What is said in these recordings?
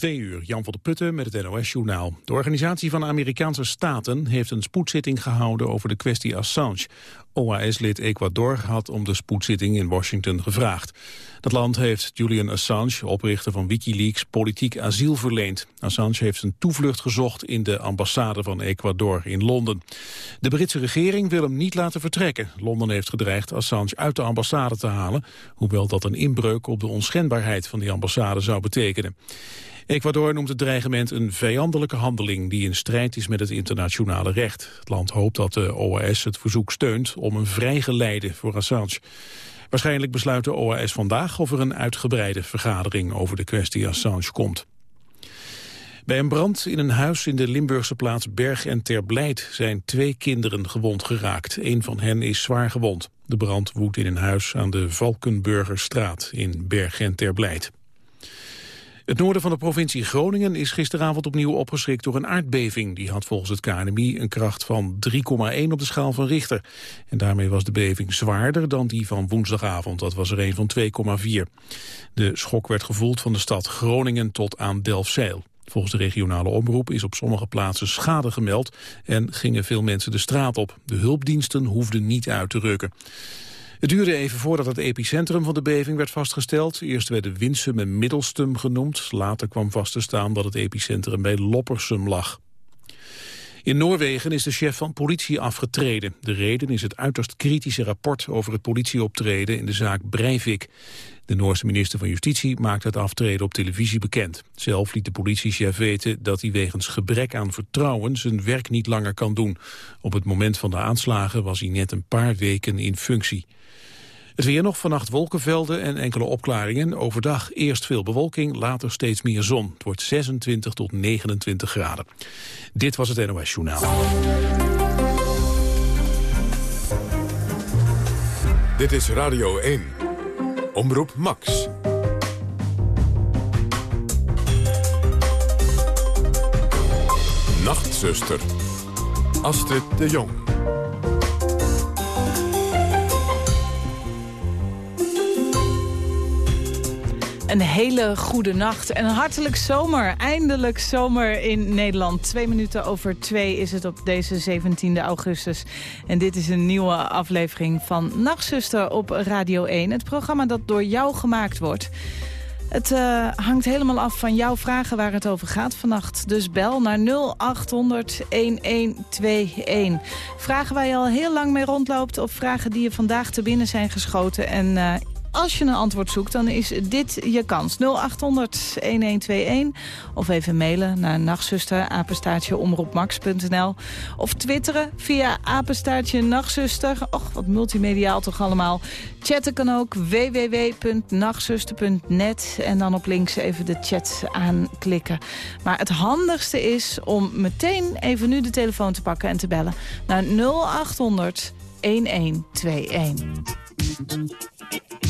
Twee uur, Jan van der Putten met het NOS-journaal. De Organisatie van Amerikaanse Staten heeft een spoedzitting gehouden over de kwestie Assange. OAS-lid Ecuador had om de spoedzitting in Washington gevraagd. Dat land heeft Julian Assange, oprichter van Wikileaks, politiek asiel verleend. Assange heeft zijn toevlucht gezocht in de ambassade van Ecuador in Londen. De Britse regering wil hem niet laten vertrekken. Londen heeft gedreigd Assange uit de ambassade te halen, hoewel dat een inbreuk op de onschendbaarheid van die ambassade zou betekenen. Ecuador noemt het dreigement een vijandelijke handeling die in strijd is met het internationale recht. Het land hoopt dat de OAS het verzoek steunt om een vrijgeleide voor Assange. Waarschijnlijk besluit de OAS vandaag of er een uitgebreide vergadering over de kwestie Assange komt. Bij een brand in een huis in de Limburgse plaats Berg en Terblijd zijn twee kinderen gewond geraakt. Een van hen is zwaar gewond. De brand woedt in een huis aan de Valkenburgerstraat in Berg en Terblijd. Het noorden van de provincie Groningen is gisteravond opnieuw opgeschrikt door een aardbeving. Die had volgens het KNMI een kracht van 3,1 op de schaal van Richter. En daarmee was de beving zwaarder dan die van woensdagavond. Dat was er een van 2,4. De schok werd gevoeld van de stad Groningen tot aan Delfzijl. Volgens de regionale omroep is op sommige plaatsen schade gemeld en gingen veel mensen de straat op. De hulpdiensten hoefden niet uit te rukken. Het duurde even voordat het epicentrum van de beving werd vastgesteld. Eerst werden Winsum en Middelstum genoemd. Later kwam vast te staan dat het epicentrum bij Loppersum lag. In Noorwegen is de chef van politie afgetreden. De reden is het uiterst kritische rapport over het politieoptreden in de zaak Breivik. De Noorse minister van Justitie maakte het aftreden op televisie bekend. Zelf liet de politiechef weten dat hij wegens gebrek aan vertrouwen zijn werk niet langer kan doen. Op het moment van de aanslagen was hij net een paar weken in functie. Het weer nog vannacht wolkenvelden en enkele opklaringen. Overdag eerst veel bewolking, later steeds meer zon. Het wordt 26 tot 29 graden. Dit was het NOS Journaal. Dit is Radio 1. Omroep Max. Nachtzuster. Astrid de Jong. Een hele goede nacht en hartelijk zomer. Eindelijk zomer in Nederland. Twee minuten over twee is het op deze 17e augustus. En dit is een nieuwe aflevering van Nachtzuster op Radio 1. Het programma dat door jou gemaakt wordt. Het uh, hangt helemaal af van jouw vragen waar het over gaat vannacht. Dus bel naar 0800-1121. Vragen waar je al heel lang mee rondloopt... of vragen die je vandaag te binnen zijn geschoten... en uh, als je een antwoord zoekt, dan is dit je kans. 0800-1121 of even mailen naar nachtzuster, of twitteren via apenstaartje nachtzuster. Och, wat multimediaal toch allemaal. Chatten kan ook www.nachtzuster.net en dan op links even de chat aanklikken. Maar het handigste is om meteen even nu de telefoon te pakken en te bellen naar 0800 1121.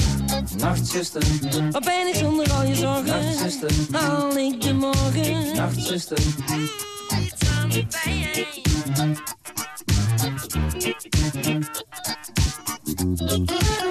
Nachtzuster, wat ben ik zonder al je zorgen? Nachtzuster, haal ik de morgen? Nachtzuster, doe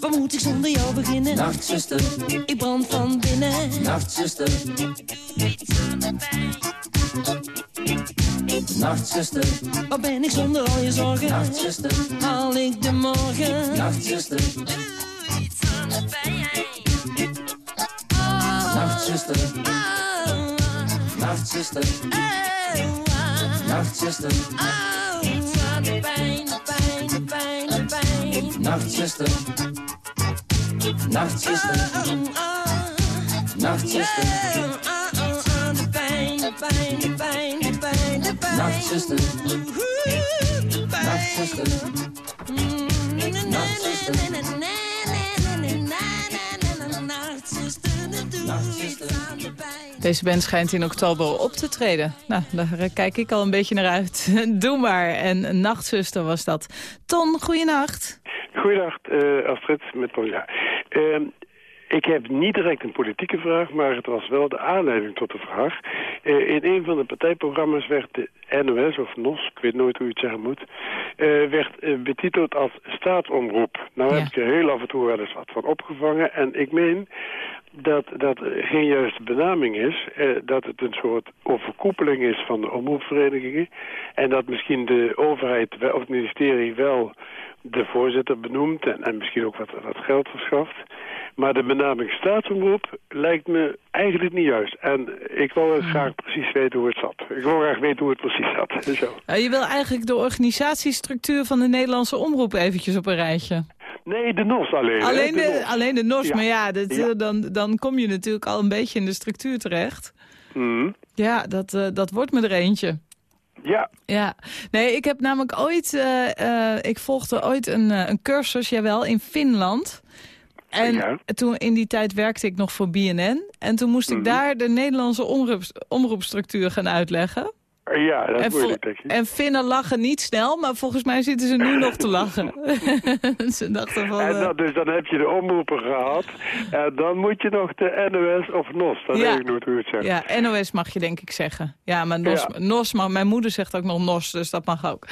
Wat moet ik zonder jou beginnen? Nachtzuster, ik brand van binnen. Nachtzuster, doe iets aan de pijn. Nachtzuster, wat ben ik zonder al je zorgen? Nachtzuster, haal ik de morgen? Nachtzuster, doe iets aan de pijn. Oh, Nachtzuster, oh, Nachtzuster, oh, Nachtzuster, oh, iets aan de pijn, Nachtzuster, Nachtzuster, Nachtzuster, de pijn, pijn. Nachtzuster, Nachtzuster, Deze band schijnt in oktober op te treden. Nou, daar kijk ik al een beetje naar uit. Doe maar. En Nachtzuster was dat. Ton, goeienacht. Goeiedag, uh, Astrid, met Paula. Uh, ik heb niet direct een politieke vraag, maar het was wel de aanleiding tot de vraag. Uh, in een van de partijprogramma's werd de NOS, of NOS, ik weet nooit hoe je het zeggen moet... Uh, werd uh, betiteld als staatsomroep. Nou Ja. heb ik er heel af en toe wel eens wat van opgevangen. En ik meen dat dat geen juiste benaming is. eh, dat het een soort overkoepeling is van de omroepverenigingen. En dat misschien de overheid of het ministerie wel de voorzitter benoemt en, en misschien ook wat, wat geld verschaft. Maar de benaming staatsomroep lijkt me eigenlijk niet juist. En ik wil Hmm. graag precies weten hoe het zat. Ik wil graag weten hoe het precies zat. Zo. Je wil eigenlijk de organisatiestructuur van de Nederlandse omroep eventjes op een rijtje. Nee, de NOS alleen. Alleen de, NOS. alleen de NOS, Ja. maar ja, dat, Ja. dan, dan kom je natuurlijk al een beetje in de structuur terecht. Mhm. Ja, dat, eh, dat wordt me er eentje. Ja, Ja, nee, ik heb namelijk ooit, eh, eh, ik volgde ooit een, eh, een cursus, jawel, in Finland. En Ja. toen in die tijd werkte ik nog voor BNN. En toen moest ik Mhm. daar de Nederlandse omroeps, omroepstructuur gaan uitleggen. Ja dat En, moeilijk, en Finnen lachen niet snel, maar volgens mij zitten ze nu nog te lachen. ze dachten van... En dus dan heb je de omroeper gehad. En dan moet je nog de NOS of NOS. Dat Ja. weet ik nooit hoe het zegt. Ja, NOS mag je denk ik zeggen. Ja, maar NOS, Ja. NOS mag, mijn moeder zegt ook nog NOS, dus dat mag ook.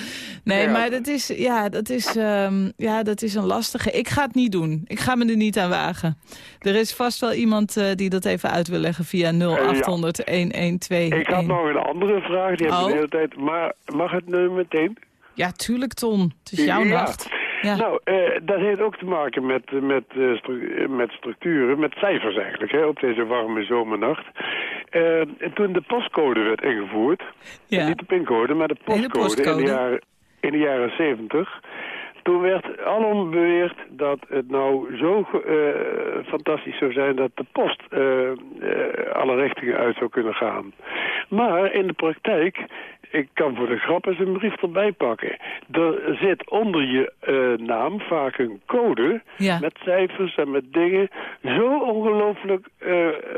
Nee, Ja. maar dat is, ja, dat, is, ehm, ja, dat is een lastige. Ik ga het niet doen. Ik ga me er niet aan wagen. Er is vast wel iemand eh, die dat even uit wil leggen via 0800 1121. Ik had nog een andere vraag. Heb Oh. de hele tijd. Maar mag het nu meteen? Ja, tuurlijk Ton. Het is jouw Ja. nacht. Ja. Nou, eh, dat heeft ook te maken met, met, eh, stru- met structuren, met cijfers eigenlijk, hè, op deze warme zomernacht. Eh, en toen de postcode werd ingevoerd, Ja. niet de pincode, maar de postcode, in, de jaren, in de jaren 70, toen werd alom beweerd dat het nou zo eh, fantastisch zou zijn dat de post eh, eh, alle richtingen uit zou kunnen gaan. Maar in de praktijk, ik kan voor de grap eens een brief erbij pakken. Er zit onder je naam vaak een code Ja. met cijfers en met dingen zo ongelooflijk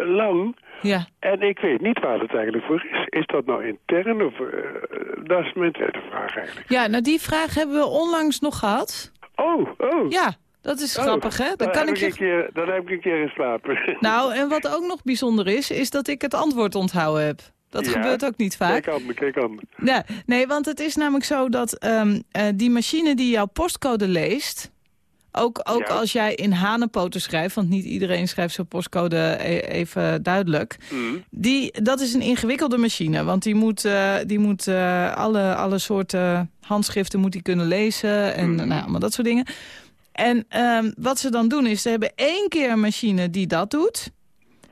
lang. Ja. En ik weet niet waar het eigenlijk voor is. Is dat nou intern of... eh, dat is mijn tweede vraag eigenlijk. ja, nou die vraag hebben we onlangs nog gehad. Oh, oh. Ja, dat is Oh, grappig hè. Dan Dan, kan heb ik je een keer, dan heb ik een keer geslapen. Nou, en wat ook nog bijzonder is, is dat ik het antwoord onthouden heb. Dat Ja. gebeurt ook niet vaak. Kijk aan, kijk aan. Ja, nee, want het is namelijk zo dat ehm, eh, die machine die jouw postcode leest... Ook, ook Ja. als jij in hanenpoten schrijft, want niet iedereen schrijft zijn postcode e- even duidelijk. Mm. Die, dat is een ingewikkelde machine, want die moet, eh, die moet eh, alle, alle soorten handschriften moet die kunnen lezen en Mhm. nou, allemaal dat soort dingen. En ehm, wat ze dan doen is, ze hebben één keer een machine die dat doet.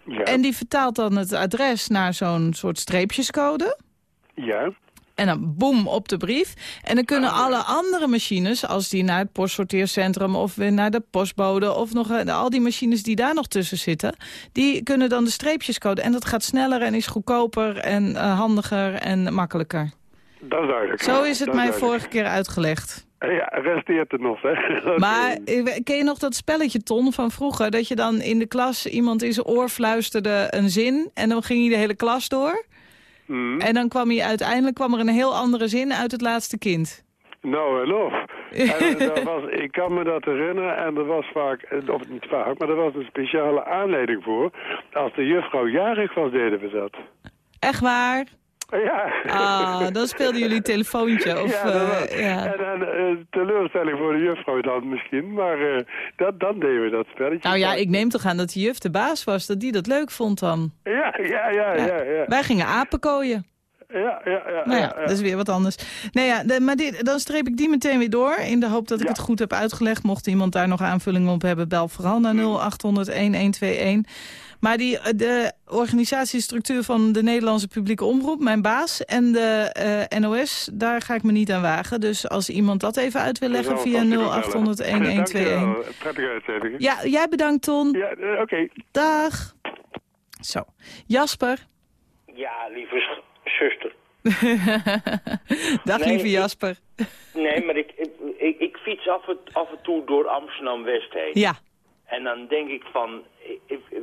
Ja. En die vertaalt dan het adres naar zo'n soort streepjescode. ja. En dan boem op de brief. En dan kunnen alle andere machines, als die naar het postsorteercentrum... of weer naar de postbode of nog eh, al die machines die daar nog tussen zitten... die kunnen dan de streepjes coden. En dat gaat sneller en is goedkoper en eh, handiger en makkelijker. Dat is duidelijk. Zo is het mij duidelijk. vorige keer uitgelegd. Ja, resteert het nog, hè? Maar eh, ken je nog dat spelletje, Ton, van vroeger? Dat je dan in de klas iemand in zijn oor fluisterde een zin... en dan ging hij de hele klas door. Mhm. En dan kwam hij uiteindelijk kwam er een heel andere zin uit het laatste kind. Nou en of. En, eh, dat was, ik kan me dat herinneren en er was vaak, eh, of niet vaak, maar er was een speciale aanleiding voor. Als de juffrouw jarig was, deden we dat. Echt waar? Ja. Ah, dan speelden jullie telefoontje. Of, ja, dat eh, ja. En, eh, teleurstelling voor de juffrouw dan misschien, maar eh, dat, dan deden we dat spelletje. Nou ja, ik neem toch aan dat de juf de baas was, dat die dat leuk vond dan. Ja, ja, ja, ja, ja. ja. Wij gingen apen kooien. Ja, ja, ja. Nou ja, ja, ja. dat is weer wat anders. Nee, ja, de- maar dit, dan streep ik die meteen weer door. In de hoop dat ik Ja. het goed heb uitgelegd. Mocht iemand daar nog aanvullingen op hebben, bel vooral naar 0800-1121. Maar die, eh, de organisatiestructuur van de Nederlandse publieke omroep, mijn baas... en de eh, NOS, daar ga ik me niet aan wagen. Dus als iemand dat even uit wil leggen via 0800-1121. Prettige uitzending. Ja, jij bedankt, Ton. Ja, eh, oké. Dag. Zo. Jasper. Ja, lieve zuster. Dag, Nee, lieve ik- Jasper. Nee, maar ik, ik, ik, fiets af en, af en toe door Amsterdam-West heen. Ja. En dan denk ik van,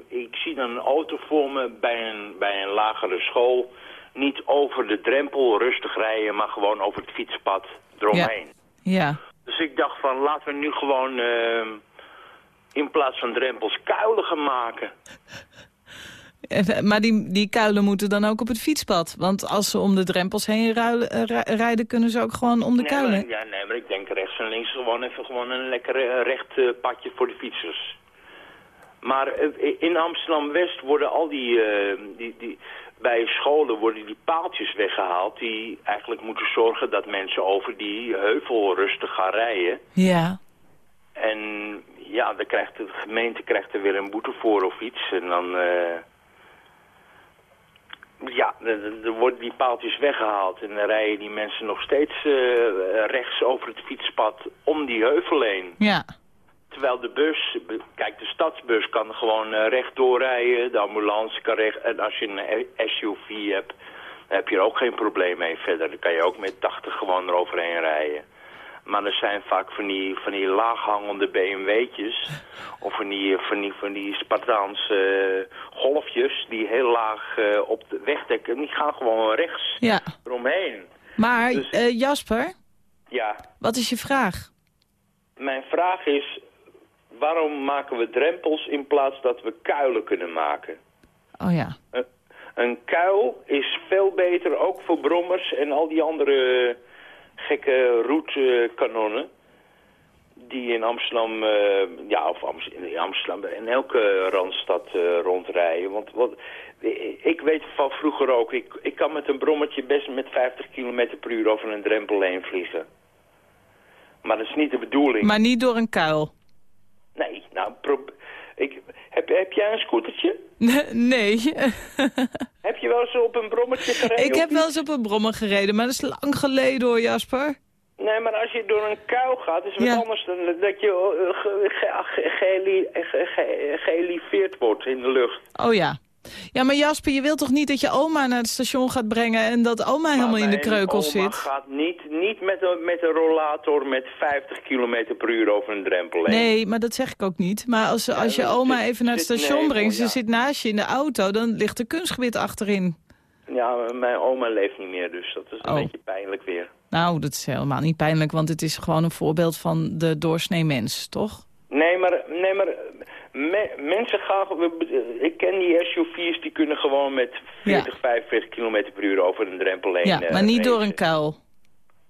ik, zie dan een auto voor me bij een, bij een lagere school. Niet over de drempel rustig rijden, maar gewoon over het fietspad eromheen. Ja. Dus ik dacht van, laten we nu gewoon ehm, in plaats van drempels kuilen gaan maken. Eh, Maar die, die kuilen moeten dan ook op het fietspad. Want als ze om de drempels heen ruilen, eh, ri- rijden, kunnen ze ook gewoon om de Nee, kuilen. maar, ja, nee, maar ik denk rechts en links gewoon even gewoon een lekker eh, recht padje voor de fietsers. Maar in Amsterdam-West worden al die, die, die... Bij scholen worden die paaltjes weggehaald die eigenlijk moeten zorgen dat mensen over die heuvel rustig gaan rijden. Ja. En ja, dan krijgt de gemeente krijgt er weer een boete voor of iets. En dan... ja, dan worden die paaltjes weggehaald. En dan rijden die mensen nog steeds eh, rechts over het fietspad om die heuvel heen. Ja. Terwijl de bus, kijk de stadsbus kan gewoon eh, rechtdoor rijden. De ambulance kan recht... En als je een SUV hebt, dan heb je er ook geen probleem mee verder. Dan kan je ook met 80 gewoon eroverheen rijden. Maar er zijn vaak van die, van die laaghangende BMW'tjes. Of van die, van die, van die Spartaanse eh, golfjes die heel laag eh, op de weg dekken. Die gaan gewoon rechts Ja. eromheen. Maar Dus- eh, Jasper, Ja, wat is je vraag? mijn vraag is... Waarom maken we drempels in plaats dat we kuilen kunnen maken? Oh ja. Een, een kuil is veel beter, ook voor brommers en al die andere gekke routekanonnen. Die in Amsterdam, eh, ja, of in Amsterdam, in elke randstad eh, rondrijden. Want wat, ik weet van vroeger ook, ik, ik kan met een brommetje best met 50 km per uur over een drempel heen vliegen. Maar dat is niet de bedoeling. Maar niet door een kuil. Nee, nou, ik, heb, heb jij een scootertje? nee. Heb je wel eens op een brommetje gereden? ik heb wel eens op een brommer gereden, maar dat is lang geleden hoor, Jasper. Nee, maar als je door een kuil gaat, is het Ja. wat anders dan dat je eh, ge- ge- ge- geëliveerd wordt in de lucht. Oh ja. Ja, maar Jasper, je wilt toch niet dat je oma naar het station gaat brengen... en dat oma helemaal in de kreukels oma zit? gaat niet, niet met, een, met een rollator met 50 km per uur over een drempel heen. Nee, maar dat zeg ik ook niet. Maar als, als je oma zit- even naar het station nee, brengt... ze ja. zit naast je in de auto, dan ligt er kunstgebied achterin. Ja, mijn oma leeft niet meer, dus dat is een Oh. beetje pijnlijk weer. Nou, dat is helemaal niet pijnlijk, want het is gewoon een voorbeeld van de doorsnee mens, toch? Nee, maar, nee, maar me- mensen gaan... we- Ik ken die SUV's, die kunnen gewoon met 40, 45 km per uur over een drempel heen. Ja, eh, maar niet door een kuil.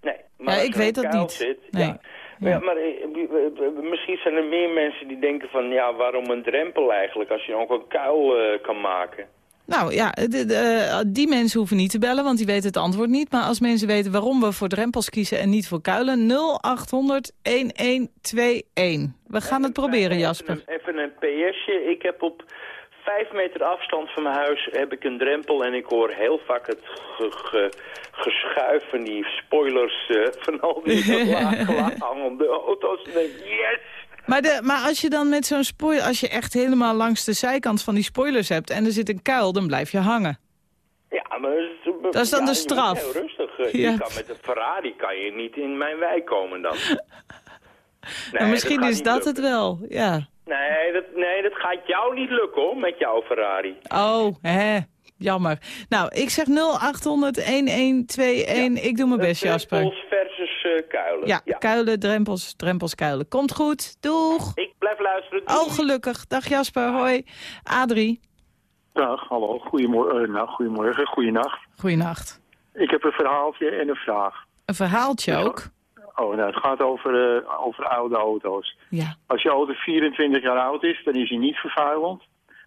Nee, maar Ja, ik weet dat niet. Zit, Nee. Ja. Maar, ja, maar eh, eh, eh, misschien zijn er meer mensen die denken van... ja, waarom een drempel eigenlijk als je ook een kuil eh, kan maken? Nou ja, de- de, eh, die mensen hoeven niet te bellen, want die weten het antwoord niet. Maar als mensen weten waarom we voor drempels kiezen en niet voor kuilen... 0800 1121. We gaan het proberen, Jasper. Een- PSje. Ik heb op vijf meter afstand van mijn huis heb ik een drempel en ik hoor heel vaak het ge- ge- geschuif van die spoilers eh, van al die laag, laag hangende auto's. En denk ik, yes! Maar, de, maar als je dan met zo'n spoiler, als je echt helemaal langs de zijkant van die spoilers hebt en er zit een kuil, dan blijf je hangen. Ja, maar dat is dan de straf. Heel rustig. eh, Ja. Je kan met een Ferrari kan je niet in mijn wijk komen dan. Misschien is dat lukken. het wel, ja. Nee dat, nee, dat gaat jou niet lukken hoor, met jouw Ferrari. Oh, hè, jammer. Nou, ik zeg 0800-1121. Ik doe mijn best, Jasper. Drempels versus eh, kuilen. Ja, kuilen, drempels, drempels, kuilen. Komt goed, doeg. Ik blijf luisteren. Doei. Oh, gelukkig. Dag Jasper, hoi. Adrie, Dag, hallo. Goedemorgen, nou, goedemorgen, goeienacht. goeienacht. Ik heb een verhaaltje en een vraag. Een verhaaltje ook? Oh, nou, het gaat over, eh, over oude auto's. Ja. Als je auto 24 jaar oud is, dan is hij niet vervuilend.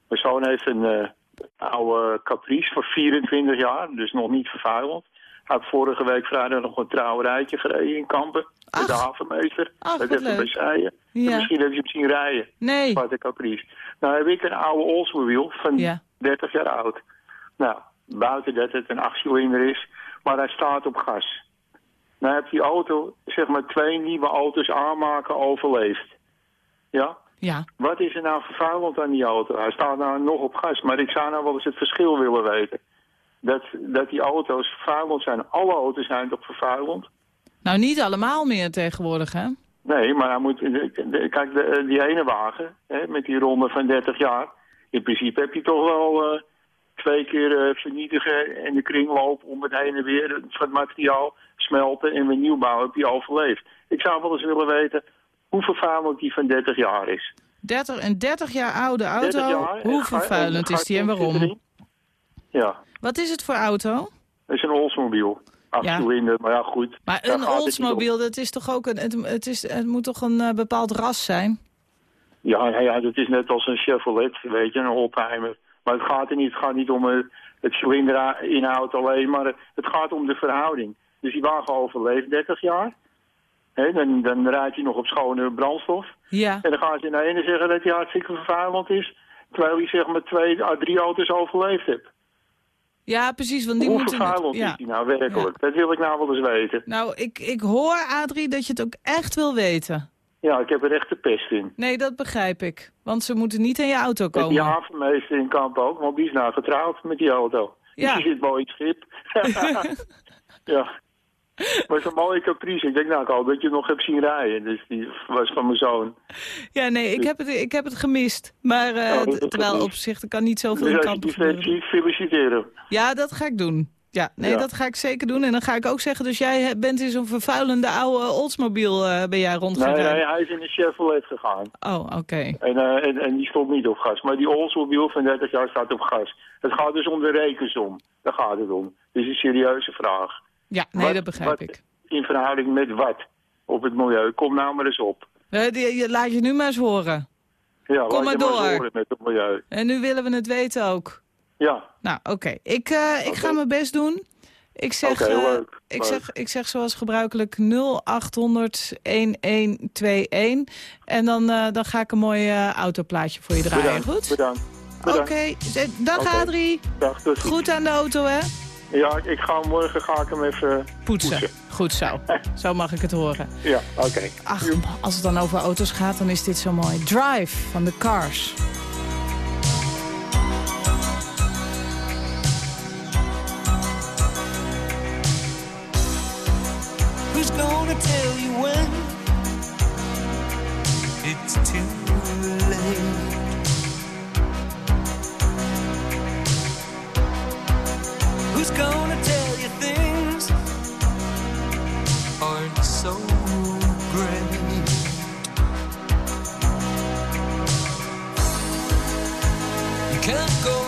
Mijn zoon heeft een eh, oude Caprice van 24 jaar, dus nog niet vervuilend. Hij had vorige week vrijdag nog een trouwerijtje gereden in Kampen. Met de havenmeester. Ach, dat wat even bij. Ja. Misschien heb je hem zien rijden. Nee. Zwarte Caprice. Nou heb ik een oude Oldsmobile van Ja. 30 jaar oud. Nou, buiten dat het een achtcilinder is, maar hij staat op gas. Nou heeft die auto, zeg maar, twee nieuwe auto's aanmaken overleefd. Ja? Ja. Wat is er nou vervuilend aan die auto? Hij staat nou nog op gas, maar ik zou nou wel eens het verschil willen weten. Dat, dat die auto's vervuilend zijn. Alle auto's zijn toch vervuilend? Nou, niet allemaal meer tegenwoordig, hè? Nee, maar hij moet... Kijk, die ene wagen, hè, met die ronde van 30 jaar... In principe heb je toch wel eh, twee keer eh, vernietigen en de kringloop om het heen en weer van het materiaal smelten en weer nieuw bouwen heb je overleefd. Ik zou wel eens willen weten hoe vervuilend die van 30 jaar is. 30, een 30 jaar oude auto, 30 jaar, hoe vervuilend en is die en waarom? Ja, Wat is het voor auto? dat is een Oldsmobile. Achtcilinder, maar ja goed. Maar een het. Oldsmobile, dat is toch ook een, het, het, is, het moet toch een eh, bepaald ras zijn? Ja, ja, ja, dat is net als een Chevrolet, weet je, een oldtimer. Maar het gaat er niet, het gaat niet om eh, het cilinderinhoud alleen, maar het gaat om de verhouding. Dus die wagen overleeft 30 jaar. Hè, dan, dan rijdt hij nog op schone brandstof. Ja. En dan gaan ze de ene zeggen dat hij hartstikke vervuilend is. Terwijl hij zeg maar twee à drie auto's overleefd heeft. Ja, precies, want die Hoe moeten... vervuilend ja. is die nou werkelijk? Dat wil ik nou wel eens weten. Nou, ik, ik hoor, Adrie, dat je het ook echt wil weten. Ja, ik heb er echt de pest in. Nee, dat begrijp ik. Want ze moeten niet in je auto Met die komen. havenmeester in kamp ook, want die is nou getrouwd met die auto. Ja. Die zit mooi in het schip. ja. Maar zo'n mooie caprice. Ik denk nou ik hoop dat je nog hebt zien rijden. Dus die was van mijn zoon. Ja, nee, ik heb het, ik heb het gemist. Maar eh, Oh, terwijl op zich, er kan niet zoveel Dus in kampen ziet, feliciteren. Ja, dat ga ik doen. Ja, nee, Ja. dat ga ik zeker doen. En dan ga ik ook zeggen, dus jij bent in zo'n vervuilende oude Oldsmobile eh ben jij Nee, rondgereden. nee, hij is in een Chevrolet gegaan. Oh, oké. En, eh, en, en die stond niet op gas. Maar die Oldsmobile van 30 jaar staat op gas. Het gaat dus om de rekensom. Daar gaat het om. Dit is een serieuze vraag. Ja, nee, Wat- dat begrijp wat ik. In verhouding met wat? Op het milieu. Kom nou maar eens op. Eh, die- je, laat je nu maar eens horen. Ja, Kom maar door. eens horen met het milieu. En nu willen we het weten ook. Ja, Nou, oké. Ik, eh, ik ga mijn best doen. Ik zeg, Oké, eh, ik, leuk. zeg, ik zeg zoals gebruikelijk 0800 1121. En dan, dan ga ik een mooi autoplaatje voor je draaien. bedankt. Goed? Bedankt. Oké. bedankt. Z- Dag Oké. Adrie. Dag. Goed aan de auto, hè? Ja, ik ga morgen ga ik hem even Poetsen. poetsen. Goed zo. Zo mag ik het horen. Ja, oké. Ach, als het dan over auto's gaat, dan is dit zo mooi. Drive van de Cars. Who's gonna tell you when it's too late? Who's gonna tell you things aren't so great? You can't go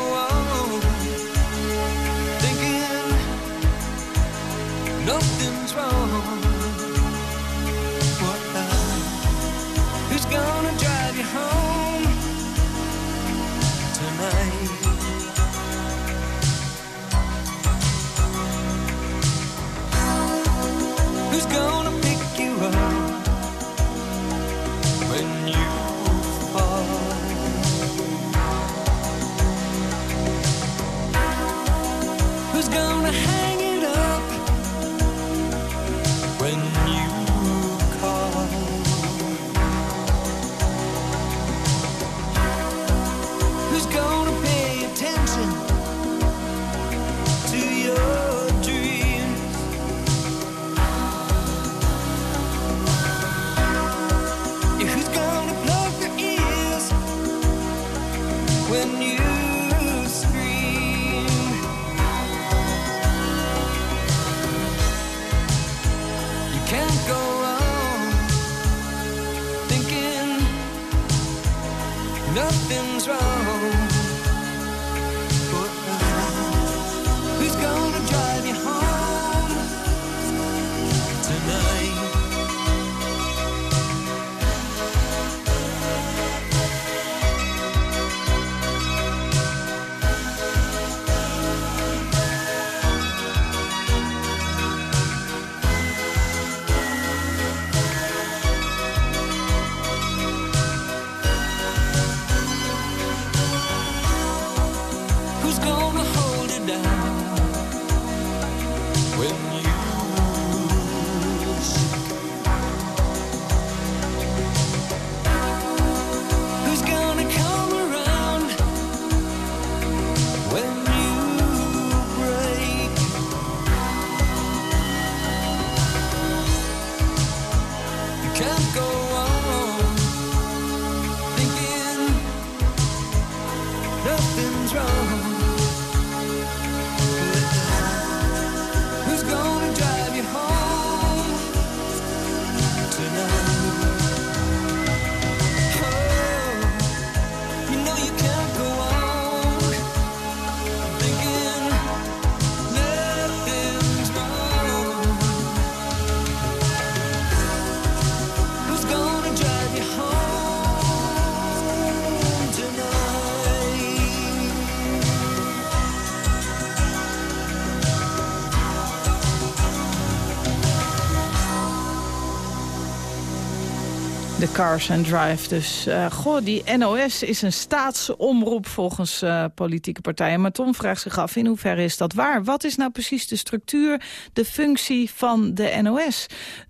Cars and Drive. Dus eh, goh, die NOS is een staatsomroep volgens eh, politieke partijen. Maar Tom vraagt zich af, in hoeverre is dat waar? Wat is nou precies de structuur, de functie van de NOS? 0800-1121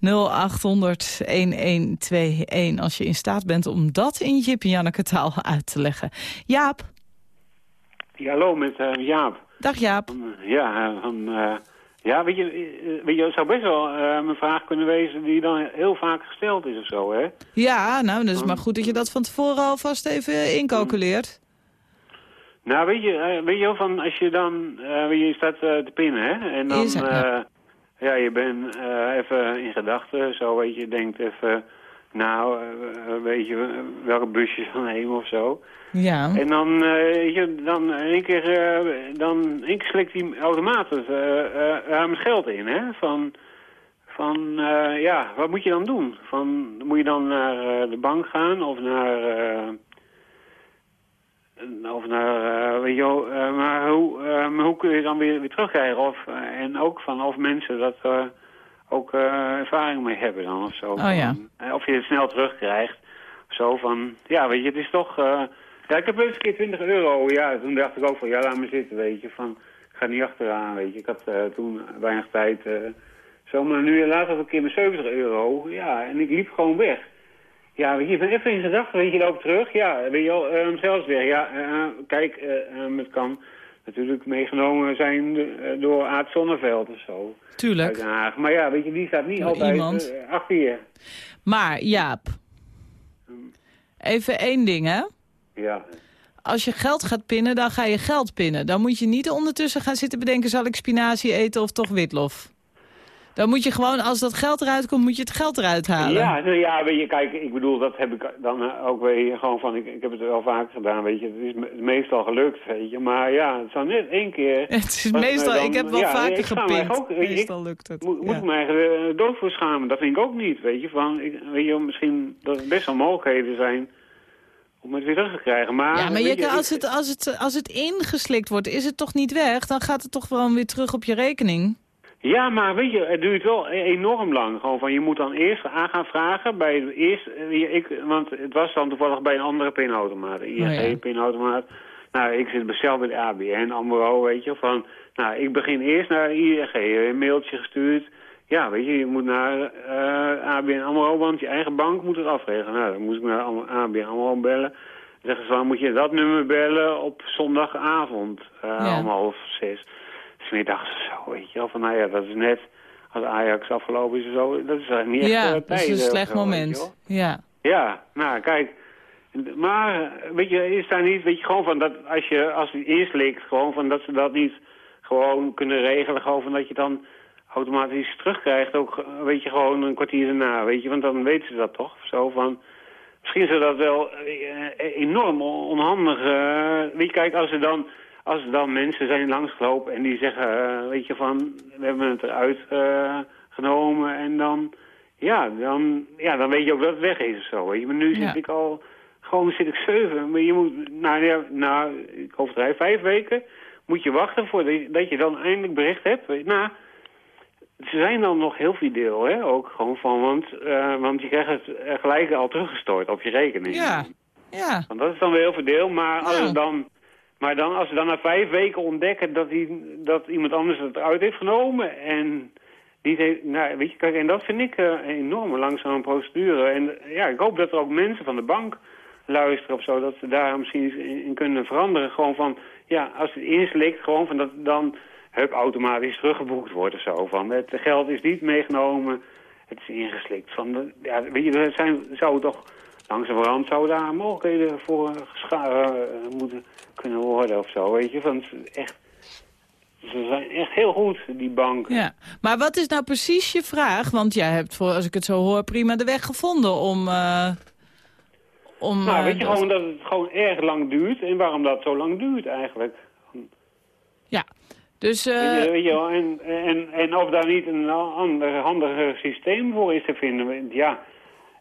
als je in staat bent om dat in Jip en Janneke taal uit te leggen. Jaap. Ja, hallo, met eh, Jaap. Dag Jaap. Ja, van, ja, weet je, eh, weet je, het zou best wel eh, een vraag kunnen wezen die dan heel vaak gesteld is of zo, hè? Ja, nou, dat is maar goed dat je dat van tevoren alvast even incalculeert. Nou, weet je, eh, weet je wel, van als je dan, weet je, je staat te pinnen, hè? En dan, ja. ja, je bent even in gedachten, zo, weet je, je denkt even, nou, eh, eh, weet je, welke busje je dan nemen of zo. Ja. En dan, eh, weet je, dan in één keer, dan één keer slikt het eh, eh, ruim geld in, hè? Van, van ja, wat moet je dan doen? Van, moet je dan naar de bank gaan of naar, of naar, eh, weet je wel, maar hoe, hoe kun je dan weer, weer terugkrijgen? Of, en ook van of mensen dat ook eh, ervaring mee hebben dan of zo. Oh ja. Eh, of je het snel terugkrijgt. Zo van, ja, weet je, het is toch... eh, ja, ik heb eens een keer 20 euro. Ja, toen dacht ik ook van, ja, laat me zitten, weet je. Van, ik ga niet achteraan, weet je. Ik had toen weinig tijd. zo, maar nu later had ik een keer mijn 70 euro. Ja, en ik liep gewoon weg. Ja, weet je, even in gedachten, weet je, loop terug. Ja, weet je wel, zelfs weer. Ja, kijk, eh, het kan natuurlijk meegenomen zijn eh, door Aad Zonneveld of zo. Uit Tuurlijk. Den Haag. Maar ja, weet je, die staat niet Door altijd iemand. eh, achter je. Maar Jaap, even één ding hè. Ja. Als je geld gaat pinnen, dan ga je geld pinnen. Dan moet je niet ondertussen gaan zitten bedenken... zal ik spinazie eten of toch witlof? Dan moet je gewoon, als dat geld eruit komt, moet je het geld eruit halen. Ja, nou ja, weet je, kijk, ik bedoel, dat heb ik dan ook weer gewoon van, ik, ik heb het wel vaker gedaan, weet je. Het is me- meestal gelukt, weet je. Maar ja, het zou net één keer... Het is meestal, dan- ik heb wel ja, vaker gepind. ook, meestal lukt het. Moet, moet ja. ik me eigenlijk eh, dood voor schamen? Dat vind ik ook niet, weet je. Van, ik, weet je, misschien dat er best wel mogelijkheden zijn om het weer terug te krijgen. Maar, Ja, maar je als, het, als, het, als het ingeslikt wordt, is het toch niet weg? Dan gaat het toch gewoon weer terug op je rekening? Ja, maar weet je, het duurt wel e- enorm lang. Gewoon van, je moet dan eerst aan gaan vragen bij eerst, eh, ik, want het was dan toevallig bij een andere pinautomaat, een Oh ja. ING-pinautomaat. Nou, ik zit zelf bij de ABN, AMRO, weet je, van, nou, ik begin eerst naar ING, een mailtje gestuurd. Ja, weet je, je moet naar eh ABN AMRO, want je eigen bank moet het afregelen. Nou, dan moest ik naar ABN AMRO bellen. Dan zeggen ze, dan moet je dat nummer bellen op zondagavond, eh, Ja. om half zes. Smiddags zo, weet je wel. Van, nou ja, dat is net als Ajax afgelopen is zo. Dat is eigenlijk niet echt ja, eh, dat is een slecht zo, moment. Ja. Ja, nou kijk. Maar, eh, weet je, is daar niet, weet je, gewoon van dat als je, als het eerst likt, gewoon van dat ze dat niet gewoon kunnen regelen, gewoon van dat je dan automatisch terugkrijgt, ook, eh, weet je, gewoon een kwartier daarna, weet je, want dan weten ze dat toch, zo van, misschien is dat wel eh, enorm on- onhandig. eh. weet je, kijk, als er dan, als er dan mensen zijn langsgelopen en die zeggen, eh, weet je van, we hebben het eruit eh, genomen en dan, ja, dan, ja, dan weet je ook dat het weg is of zo. Weet je. Maar nu zit Ja. ik al, gewoon zit ik zeven. Maar je moet, nou ja, nou, ik overdrijf vijf weken, moet je wachten voordat je, dat je dan eindelijk bericht hebt. Weet je. Nou, ze zijn dan nog heel fideel, hè, ook gewoon van, want, eh, want je krijgt het gelijk al teruggestort op je rekening. Ja, ja. Want dat is dan weer heel verdeel, maar als, het dan, maar dan, als ze dan na vijf weken ontdekken dat, die, dat iemand anders het eruit heeft genomen en die heeft, nou, weet je, kijk, en dat vind ik eh, een enorme langzame procedure. En ja, ik hoop dat er ook mensen van de bank luisteren of zo, dat ze daar misschien in, kunnen veranderen. Gewoon van, ja, als het inslikt, gewoon van dat dan hup, automatisch teruggeboekt wordt of zo. Van, het geld is niet meegenomen, het is ingeslikt. Van, de- ja, weet je, er zijn, zou toch langzamerhand zou daar mogelijkheden voor eh, gescha- eh, moeten kunnen worden of zo, weet je. Is echt, ze zijn echt heel goed, die banken. Ja, maar wat is nou precies je vraag? Want jij hebt, voor, als ik het zo hoor, prima de weg gevonden om... eh, om Nou, weet je dat- gewoon dat het gewoon erg lang duurt en waarom dat zo lang duurt eigenlijk. Ja, dus... Weet je, weet je wel, en, en, en of daar niet een ander, handiger systeem voor is te vinden. Ja,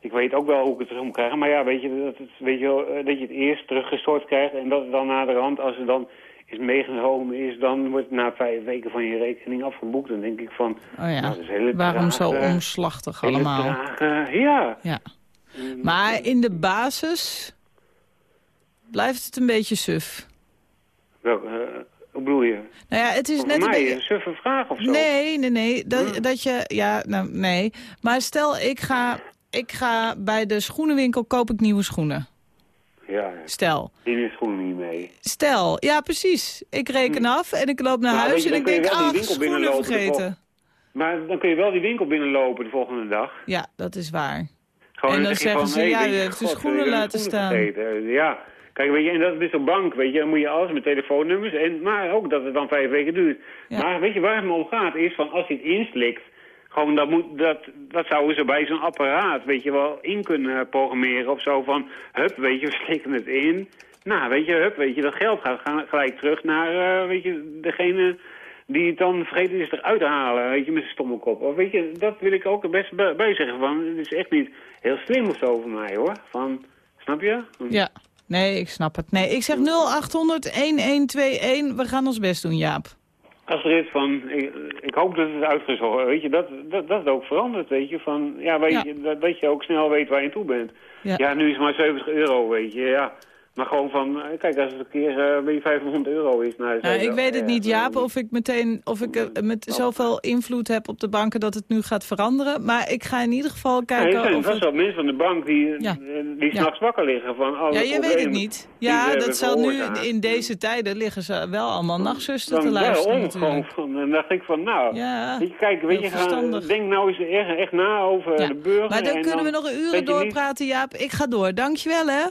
ik weet ook wel hoe ik het terug moet krijgen. Maar ja, weet je, dat, het, weet je, wel, eh, dat je het eerst teruggestort krijgt en dat het dan na de rand, als het dan is meegenomen is, dan wordt het na vijf weken van je rekening afgeboekt. Dan denk ik van, oh ja, nou, dat is hele waarom zo omslachtig allemaal? trage- ja. Ja. Maar in de basis blijft het een beetje suf. Wel, eh, hoe bedoel je? Nou ja, het is net een beetje... een suffe vraag of zo? Nee, nee, nee. Dat, dat je, ja, nou, nee. Maar stel, ik ga, ik ga bij de schoenenwinkel, koop ik nieuwe schoenen. Ja, Stel. die is schoenen niet mee. Stel, ja, precies. Ik reken af en ik loop naar Nou, huis je, en ik je denk, ah, schoenen vergeten. Maar dan kun je wel die winkel binnenlopen de volgende dag. Ja, dat is waar. Gewoon En dan zeg je zeggen ze, hey, ja, je, heeft de schoenen laten schoenen staan. vergeten. Ja, kijk, weet je, en dat is op bank, weet je, dan moet je alles met telefoonnummers, en, maar ook dat het dan vijf weken duurt. Ja. Maar weet je, waar het me om gaat, is van als hij het inslikt, gewoon dat, moet, dat, dat zouden ze bij zo'n apparaat, weet je wel, in kunnen programmeren of zo van, hup, weet je, we slikken het in. Nou, weet je, hup, weet je, dat geld gaat gelijk terug naar, eh, weet je, degene die het dan vergeten is eruit te halen, weet je, met zijn stomme kop. Of weet je, dat wil ik ook best bij zeggen van, het is echt niet heel slim of zo voor mij, hoor. Van, snap je? Ja, nee, ik snap het. Nee, ik zeg 0800-1121. We gaan ons best doen, Jaap. Astrid, van, ik, ik hoop dat het uitgezocht weet je, dat, dat, dat ook verandert, weet je, van, ja, weet Ja. je, dat, dat je ook snel weet waar je toe bent. Ja. Ja. nu is het maar 70 euro, weet je, ja. Maar gewoon van, eh, kijk, als het een keer eh bij 500 euro is, nou... Nou, ik weet het erg, niet, Jaap, eh, of ik meteen of ik eh, met zoveel invloed heb op de banken dat het nu gaat veranderen. Maar ik ga in ieder geval Ja, er kijken zijn of vast het... wel mensen van de bank die, Ja. eh, die Ja. s'nachts wakker liggen van alle Ja, je weet het niet. Ja, dat zal nu in deze tijden liggen ze wel allemaal nachtzuster te luisteren om, gewoon van, dan dacht ik van, nou, Ja, weet je, kijk, weet je, ga, verstandig. denk nou eens echt, echt na over Ja. de burger. Maar dan en kunnen we nog een uren doorpraten, Jaap. Ik ga door. Dankjewel, hè.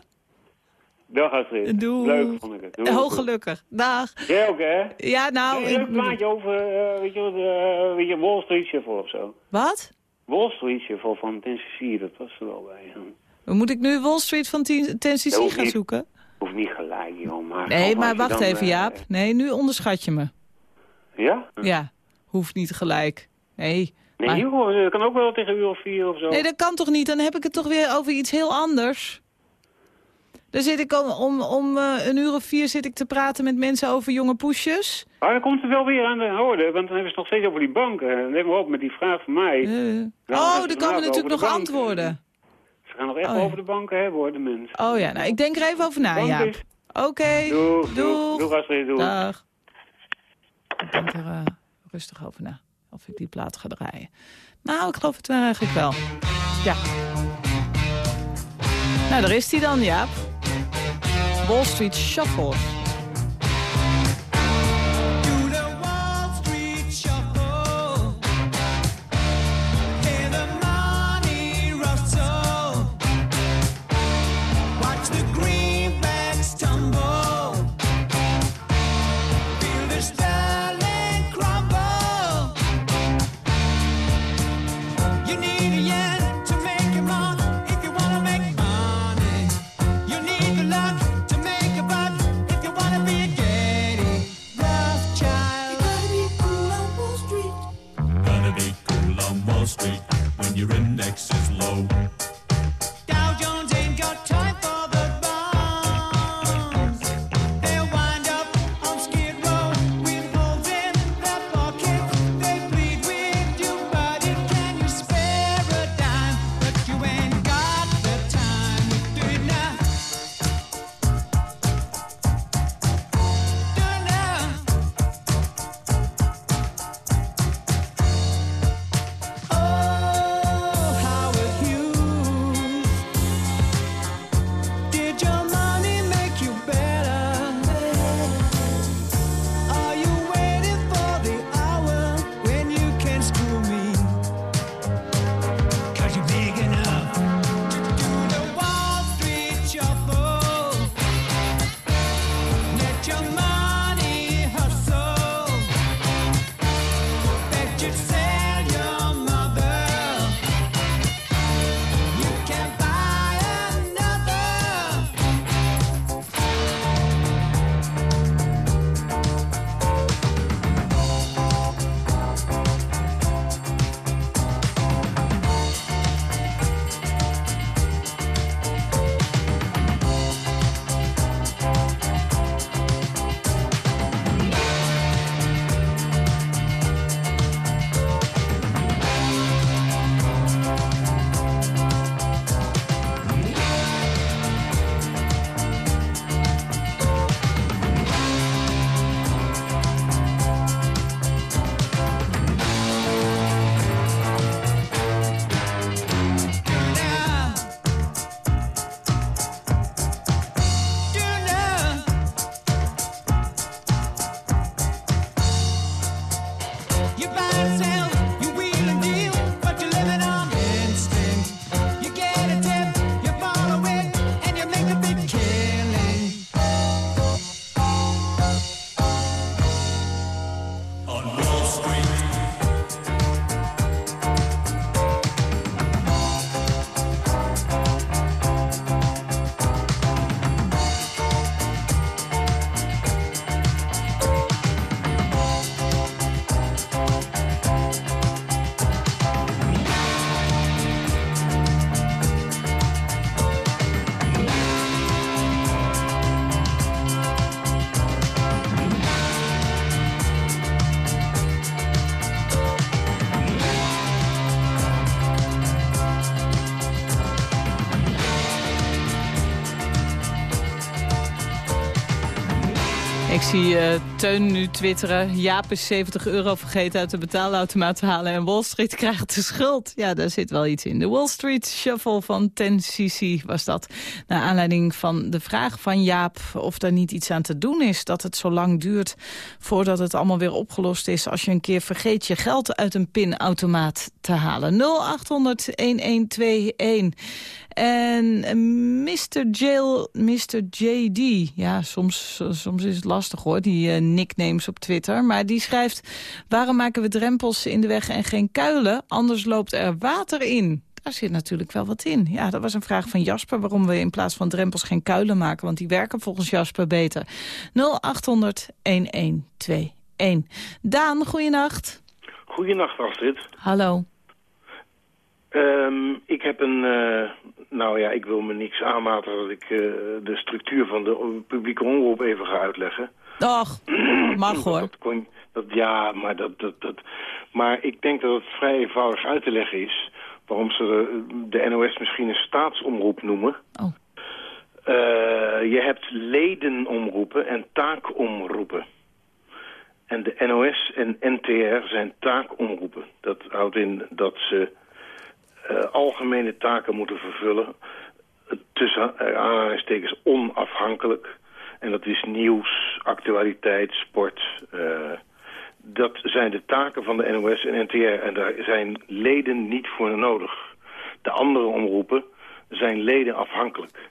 Dag Astrid. Doei. Leuk vond ik het. Doei. Heel gelukkig. Dag. Jij ook, hè? Ja, nou... Een ik leuk plaatje over, eh, weet je, wat, eh, weet je, Wall Street Shuffle of zo. Wat? Wall Street Shuffle van Tennessee, dat was er wel bij. Hm. Moet ik nu Wall Street van Ten- Tennessee gaan niet. zoeken? Hoeft niet gelijk, joh. Maar Nee, maar wacht dan, even, eh, Jaap. Nee, nu onderschat je me. Ja? Ja, hoeft niet gelijk. Nee. Nee, maar- joh, dat kan ook wel tegen uur of vier of zo. Nee, dat kan toch niet? Dan heb ik het toch weer over iets heel anders. Dan zit ik om, om, om eh, een uur of vier zit ik te praten met mensen over jonge poesjes. Maar dan komt het wel weer aan de orde, want dan hebben ze nog steeds over die banken. Neem maar op met die vraag van mij. Eh. Ja, oh, er komen natuurlijk nog banken. antwoorden. Ze gaan nog echt Oh, ja. over de banken hebben, hoor, de mensen. Oh ja, nou, ik denk er even over na, Bank Jaap. is- Oké, Doeg, doeg. doeg, doeg Astrid, doeg. Dag. Ik denk er eh, rustig over na. Of ik die plaat ga draaien. Nou, ik geloof het eigenlijk wel. Ja. Nou, daar is hij dan, Jaap. Wall Street Shuffle. Ik zie eh, Teun nu twitteren. Jaap is 70 euro vergeten uit de betaalautomaat te halen... en Wall Street krijgt de schuld. Ja, daar zit wel iets in. De Wall Street Shuffle van 10cc was dat. Naar aanleiding van de vraag van Jaap of daar niet iets aan te doen is... dat het zo lang duurt voordat het allemaal weer opgelost is... als je een keer vergeet je geld uit een pinautomaat te halen. 0800-1121. En Mr. Jail, Mr. JD, ja, soms, soms is het lastig hoor, die uh, nicknames op Twitter. Maar die schrijft, waarom maken we drempels in de weg en geen kuilen? Anders loopt er water in. Daar zit natuurlijk wel wat in. Ja, dat was een vraag van Jasper, waarom we in plaats van drempels geen kuilen maken. Want die werken volgens Jasper beter. 0800 1121. Daan, goeienacht. Goeienacht, Astrid. Hallo. Um, ik heb een, uh, nou ja, ik wil me niks aanmaten dat ik uh, de structuur van de publieke omroep even ga uitleggen. Dag, mag hoor. Dat, kon, dat, ja, maar, dat, dat, dat, maar ik denk dat het vrij eenvoudig uit te leggen is waarom ze de, de NOS misschien een staatsomroep noemen. Oh. Uh, je hebt ledenomroepen en taakomroepen. En de NOS en NTR zijn taakomroepen. Dat houdt in dat ze uh, algemene taken moeten vervullen. Tussen aanhalingstekens onafhankelijk. En dat is nieuws, actualiteit, sport. Uh, dat zijn de taken van de NOS en NTR. En daar zijn leden niet voor nodig. De andere omroepen zijn leden afhankelijk.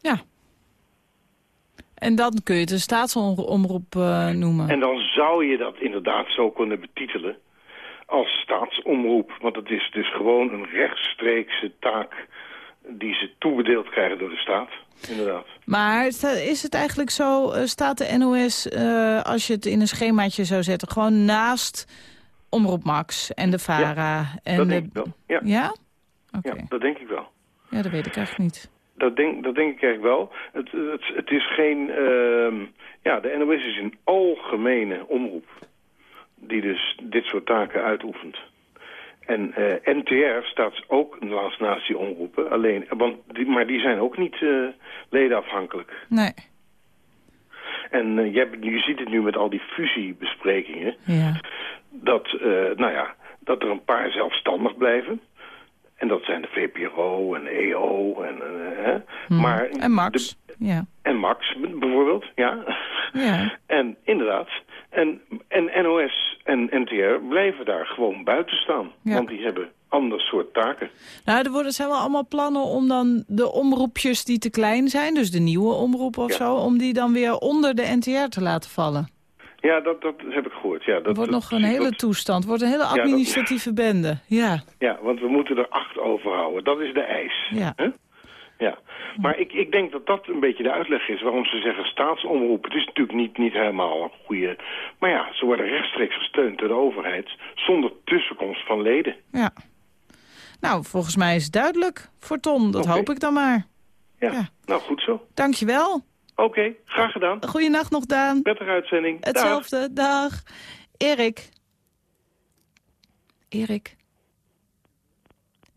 Ja. En dan kun je het een staatsomroep uh, noemen. En dan zou je dat inderdaad zo kunnen betitelen als staatsomroep. Want het is dus gewoon een rechtstreekse taak die ze toebedeeld krijgen door de staat. Inderdaad. Maar is het eigenlijk zo, staat de NOS, uh, als je het in een schemaatje zou zetten... gewoon naast Omroep Max en de VARA? Ja, en dat de... denk ik wel. Ja, ja? Okay. ja dat denk ik wel. Ja, dat weet ik eigenlijk niet. Dat denk, dat denk ik eigenlijk wel. Het, het, het is geen... Uh, ja, de NOS is een algemene omroep die dus dit soort taken uitoefent. En uh, NTR staat ook naast, die omroepen, alleen, want die, maar die zijn ook niet uh, ledenafhankelijk. Nee. En uh, je, je ziet het nu met al die fusiebesprekingen, ja. dat, nou ja, dat er een paar zelfstandig blijven. En dat zijn de VPRO en EO en... hè. Hmm. Maar en Max, de, ja. En Max bijvoorbeeld, ja. ja. En inderdaad, en, en NOS en NTR blijven daar gewoon buiten staan. Ja. Want die hebben ander soort taken. Nou, er worden, zijn wel allemaal plannen om dan de omroepjes die te klein zijn... dus de nieuwe omroep of Ja. zo... om die dan weer onder de NTR te laten vallen. Ja, dat, dat heb ik gehoord. Ja, dat Het wordt dat- nog een hele dat- toestand. wordt een hele dat- administratieve bende. Ja, Ja, want we moeten er acht overhouden. Dat is de eis. ja. Ja, maar ik, ik denk dat dat een beetje de uitleg is waarom ze zeggen staatsomroep. Het is natuurlijk niet, niet helemaal een goede... Maar ja, ze worden rechtstreeks gesteund door de overheid zonder tussenkomst van leden. ja. Nou, volgens mij is het duidelijk voor Tom. Dat hoop ik dan maar. Ja, Ja. nou goed zo. Dankjewel. Oké, graag gedaan. Goeienacht nog, Daan. Prettige uitzending. Dag. Hetzelfde, dag. Erik. Erik.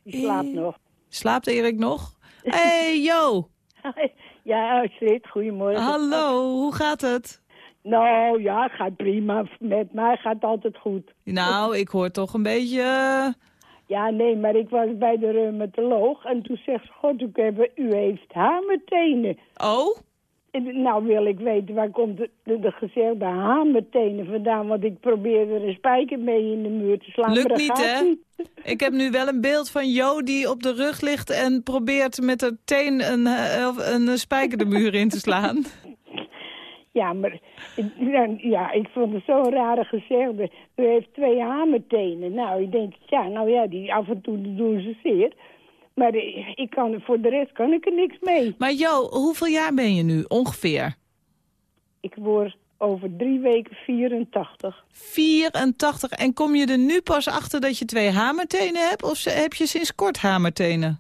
Ik slaap Eh, nog. Slaapt Erik nog? Hey, yo. Ja, Astrid, goedemorgen. Hallo, hoe gaat het? Nou ja, gaat prima. Met mij gaat het altijd goed. Nou, ik hoor toch een beetje... eh, Ja, nee, maar ik was bij de reumatoloog en toen zegt ze, god, u, heeft hamertenen. Oh? Nou wil ik weten, waar komt de, de, de gezegde hamertenen vandaan? Want ik probeer er een spijker mee in de muur te slaan. Lukt niet, hè? niet. Ik heb nu wel een beeld van Jo die op de rug ligt... en probeert met haar teen een, eh, een, spijker de muur in te slaan. Ja, maar ja, ja, ik vond het zo'n rare gezegde. U heeft twee hamertenen. Nou, ik denk, ja, nou ja, die af en toe doen ze zeer. Maar ik kan, voor de rest kan ik er niks mee. Maar Jo, hoeveel jaar ben je nu ongeveer? Ik word over drie weken 84. 84. En kom je er nu pas achter dat je twee hamertenen hebt? Of heb je sinds kort hamertenen?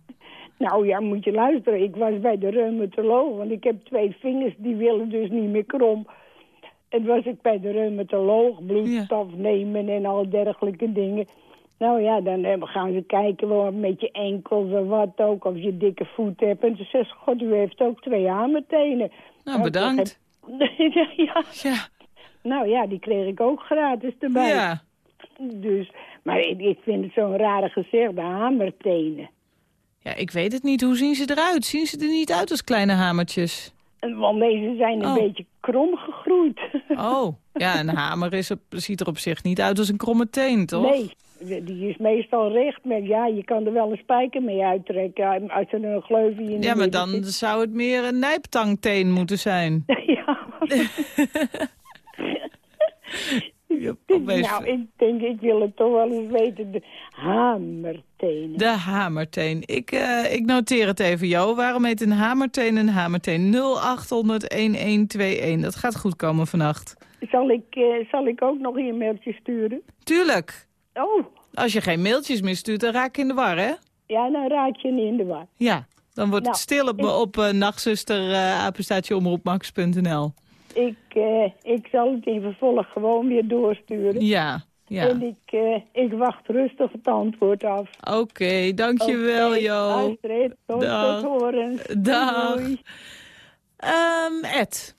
Nou ja, moet je luisteren. Ik was bij de reumatoloog, want ik heb twee vingers, die willen dus niet meer krom. En was ik bij de reumatoloog, bloedstof nemen en al dergelijke dingen. Nou ja, dan eh, gaan ze kijken wel met je enkels of wat ook, of je dikke voet hebt. En ze zegt, god, u heeft ook twee hamertenen. Nou, Nou, bedankt. Ja. Ja. Nou ja, die kreeg ik ook gratis erbij. Ja. Dus, maar ik, ik vind het zo'n rare gezegde, hamertenen. Ja, ik weet het niet. Hoe zien ze eruit? Zien ze er niet uit als kleine hamertjes? Want deze zijn een Oh. beetje krom gegroeid. Oh, ja, een hamer is op, ziet er op zich niet uit als een kromme teen, toch? Nee, die is meestal recht. Maar ja, je kan er wel een spijker mee uittrekken. Als er een gleufje in Ja, maar dan zit. zou het meer een nijptangteen moeten zijn. ja. Ja, nou, ik denk, ik wil het toch wel eens weten. De hamertenen. De hamerteen. Ik, eh, ik noteer het even, Jo. Waarom heet een hamerteen een hamerteen? 0800-1121. Dat gaat goed komen vannacht. Zal, ik, eh, zal ik ook nog een mailtje sturen? Tuurlijk. Oh, Als je geen mailtjes meer stuurt, dan raak ik in de war, hè? ja, dan raak je niet in de war. Ja, dan wordt het Nou, stil op, ik- op uh, nachtzuster uh, apenstaatjeomroepmax.nl. Ik, eh, ik zal het in vervolg gewoon weer doorsturen. Ja, ja. En ik, eh, ik wacht rustig het antwoord af. Oké, dankjewel, Oké, Jo. Astrid, tot. Dag. Doei. Ehm, Ed.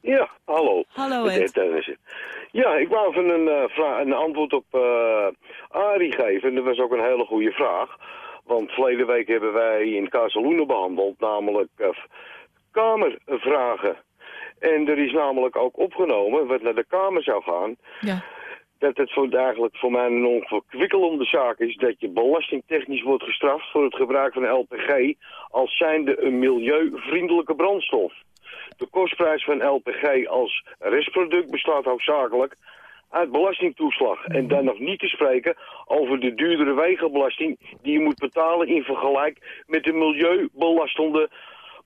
Ja, hallo. Hallo, Ed. Ed. Ja, ik wou even een, eh, een antwoord op eh Arie geven. En dat was ook een hele goede vraag. Want verleden week hebben wij in Casaluna behandeld, namelijk eh, kamervragen. En er is namelijk ook opgenomen, wat naar de Kamer zou gaan, Ja. dat het voor, eigenlijk voor mij een onverkwikkelende zaak is dat je belastingtechnisch wordt gestraft voor het gebruik van LPG als zijnde een milieuvriendelijke brandstof. De kostprijs van LPG als restproduct bestaat hoofdzakelijk uit belastingtoeslag. En dan nog niet te spreken over de duurdere wegenbelasting die je moet betalen in vergelijk met de milieubelastende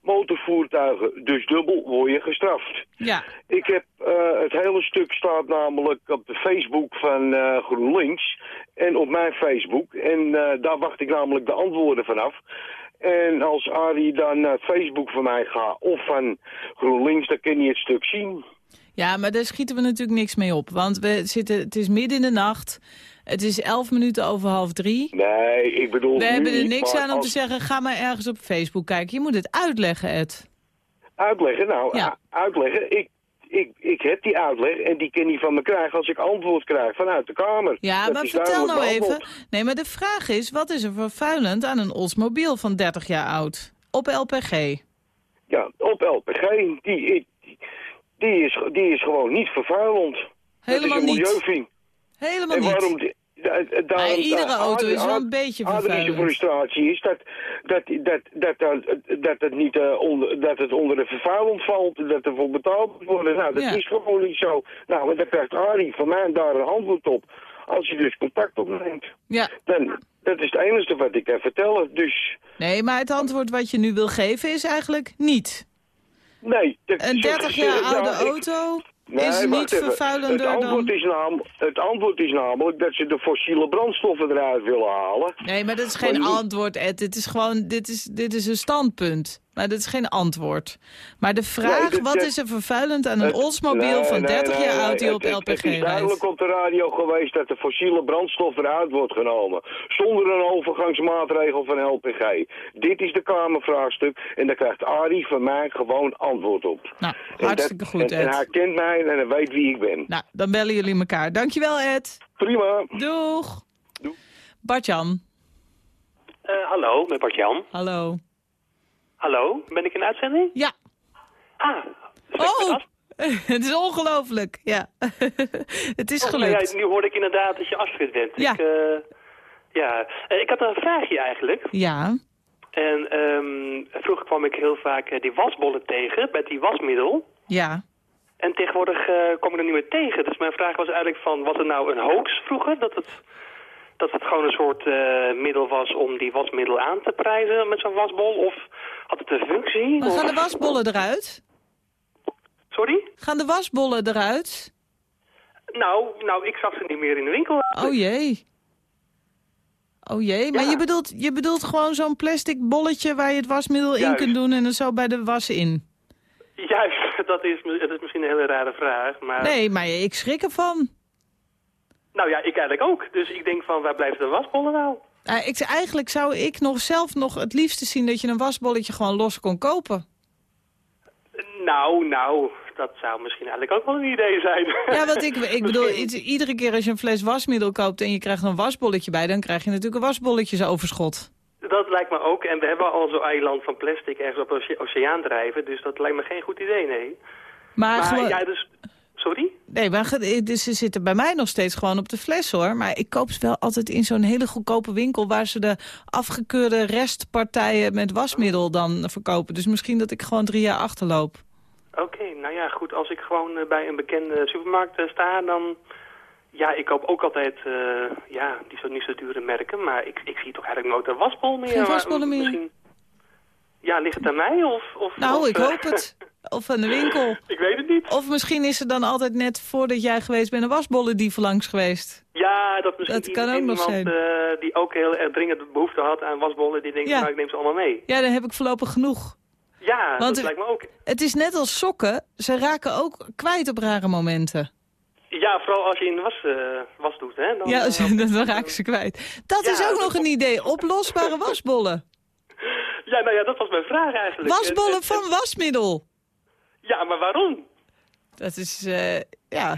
motorvoertuigen. Dus dubbel word je gestraft. Ja. Ik heb eh, het hele stuk staat namelijk op de Facebook van eh, GroenLinks en op mijn Facebook. En eh, daar wacht ik namelijk de antwoorden vanaf. En als Arie dan naar Facebook van mij gaat of van GroenLinks, dan kan je het stuk zien. Ja, maar daar schieten we natuurlijk niks mee op. Want we zitten, het is midden in de nacht. Het is elf minuten over half drie. Nee, ik bedoel... We hebben er niks aan om te zeggen, ga maar ergens op Facebook kijken. Je moet het uitleggen, Ed. Uitleggen? Nou, Ja. uitleggen. Ik, ik, ik heb die uitleg en die kan hij van me krijgen als ik antwoord krijg vanuit de Kamer. Ja, maar vertel nou even. Nee, maar de vraag is, wat is er vervuilend aan een Oldsmobile van 30 jaar oud? Op LPG. Ja, op LPG, die, die, die, is, die is gewoon niet vervuilend. Helemaal dat is een niet. Helemaal en niet. waarom... die- da- daarom- Maar iedere da- auto is wel een beetje vervuilend. frustratie is dat, dat, dat, dat, dat, het niet, eh, onder, dat het onder de vervuilend valt, dat er voor betaald moet worden. Nou, dat Ja. is gewoon niet zo. Nou, en dan krijgt Arie van mij daar een antwoord op. Als je dus contact opneemt. Ja. Dan, dat is het enige wat ik kan vertellen. Dus, Nee, maar het antwoord wat je nu wil geven is eigenlijk niet. nee. dat- Een zo- 30 zo- jaar nou, oude ik- auto Nee, is niet even. vervuilender het antwoord dan... Is nam, het antwoord is namelijk dat ze de fossiele brandstoffen eruit willen halen. Nee, maar dat is geen Maar antwoord, Ed. Dit is gewoon, dit is, dit is een standpunt. Maar dat is geen antwoord. Maar de vraag, Nee, wat is er vervuilend aan een Het- Oldsmobile nee, van nee, 30 nee, jaar nee, oud die op het- LPG Het is duidelijk rijdt? op de radio geweest dat de fossiele brandstof eruit wordt genomen. Zonder een overgangsmaatregel van LPG. Dit is de Kamervraagstuk en daar krijgt Arie van mij gewoon antwoord op. Nou, En hartstikke dat- goed, en, en Ed. hij kent mij en hij weet wie ik ben. Nou, dan bellen jullie elkaar. Dankjewel, Ed. Prima. Doeg. Bartjan. Eh, hallo, met Bart-Jan. Hallo. Hallo, ben ik in uitzending? Ja. Ah, Oh, het is ongelooflijk. Ja, het is oh, gelukt. ja, nu hoorde ik inderdaad dat je Astrid bent. Ja. Ik, eh, ja. Eh, ik had een vraagje eigenlijk. Ja, En ehm, vroeger kwam ik heel vaak eh, die wasbollen tegen met die wasmiddel. ja. En tegenwoordig kom ik er niet meer tegen. Dus mijn vraag was eigenlijk van, was het nou een hoax vroeger? Dat het, dat het gewoon een soort eh, middel was om die wasmiddel aan te prijzen met zo'n wasbol? Of had het een functie? Maar gaan Of- de wasbollen eruit? Sorry? Gaan de wasbollen eruit? Nou, nou, ik zag ze niet meer in de winkel. Oh jee. Oh jee, maar je, bedoelt, je bedoelt gewoon zo'n plastic bolletje waar je het wasmiddel in kunt doen en dan zo bij de was in. Juist, dat is, dat is misschien een hele rare vraag. Maar, Nee, maar ik schrik ervan. Nou ja, ik eigenlijk ook. Dus ik denk van, waar blijven de wasbollen nou? Eh, ik, eigenlijk zou ik nog zelf nog het liefste zien dat je een wasbolletje gewoon los kon kopen. Nou, nou, dat zou misschien eigenlijk ook wel een idee zijn. Ja, want ik, ik bedoel, iedere keer als je een fles wasmiddel koopt en je krijgt een wasbolletje bij, dan krijg je natuurlijk een wasbolletjesoverschot. Dat lijkt me ook. En we hebben al zo'n eiland van plastic ergens op de oceaan drijven. Dus dat lijkt me geen goed idee, nee. Maar, gewoon... ja, dus... Sorry? Nee, maar dus ze zitten bij mij nog steeds gewoon op de fles, hoor. Maar ik koop ze wel altijd in zo'n hele goedkope winkel... waar ze de afgekeurde restpartijen met wasmiddel dan verkopen. Dus misschien dat ik gewoon drie jaar achterloop. Oké, nou ja, goed. Als ik gewoon eh, bij een bekende supermarkt eh, sta, dan... Ja, ik koop ook altijd, uh, ja, die zo, niet zo dure merken. Maar ik, ik zie toch eigenlijk nooit een wasbol meer. Geen wasbollen meer? Misschien... Ja, ligt het aan mij? Of, of, nou, ik hoop het. Of aan de winkel. ik weet het niet. Of misschien is er dan altijd net voordat jij geweest bent een wasbollendief langs geweest. Ja, dat misschien dat kan ook nog zijn. Uh, die ook heel erg dringend behoefte had aan wasbollen, die denkt, ja. nou ik neem ze allemaal mee. Ja, dan heb ik voorlopig genoeg. Ja, Want dat lijkt me ook. Het is net als sokken, ze raken ook kwijt op rare momenten. Ja, vooral als je in de was, uh, was doet. Hè, dan, ja, dan, dan raken ze kwijt. Dat is ook nog een idee, oplosbare wasbollen. Ja, nou ja, dat was mijn vraag eigenlijk. Wasbollen van wasmiddel. Ja, maar waarom? Dat is, uh, ja,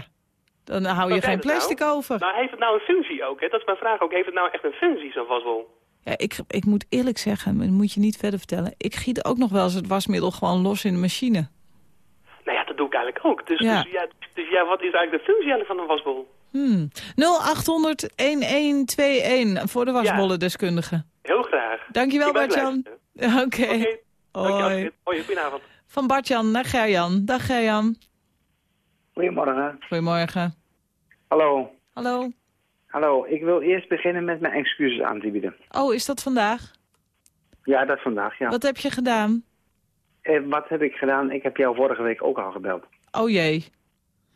dan hou je geen plastic nou? over. Maar heeft het nou een functie ook? Hè? Dat is mijn vraag ook. Heeft het nou echt een functie, zo'n wasbol? Ja, ik, ik moet eerlijk zeggen, dat moet je niet verder vertellen. Ik giet ook nog wel eens het wasmiddel gewoon los in de machine. Nou ja, dat doe ik eigenlijk ook. Dus ja, dus, ja, dus ja wat is eigenlijk de functie eigenlijk van een wasbol? Hmm. 0800-1121 voor de wasbollendeskundige. Heel graag. Dankjewel, Bart-Jan. Oké. Okay. Hoi. Hoi, goedenavond. Van Bartjan naar Gerjan. Dag Gerjan. Goedemorgen. Goedemorgen. Hallo. Hallo. Hallo, ik wil eerst beginnen met mijn excuses aan te bieden. Oh, is dat vandaag? Ja, dat vandaag, ja. Wat heb je gedaan? Eh, wat heb ik gedaan? Ik heb jou vorige week ook al gebeld. Oh jee.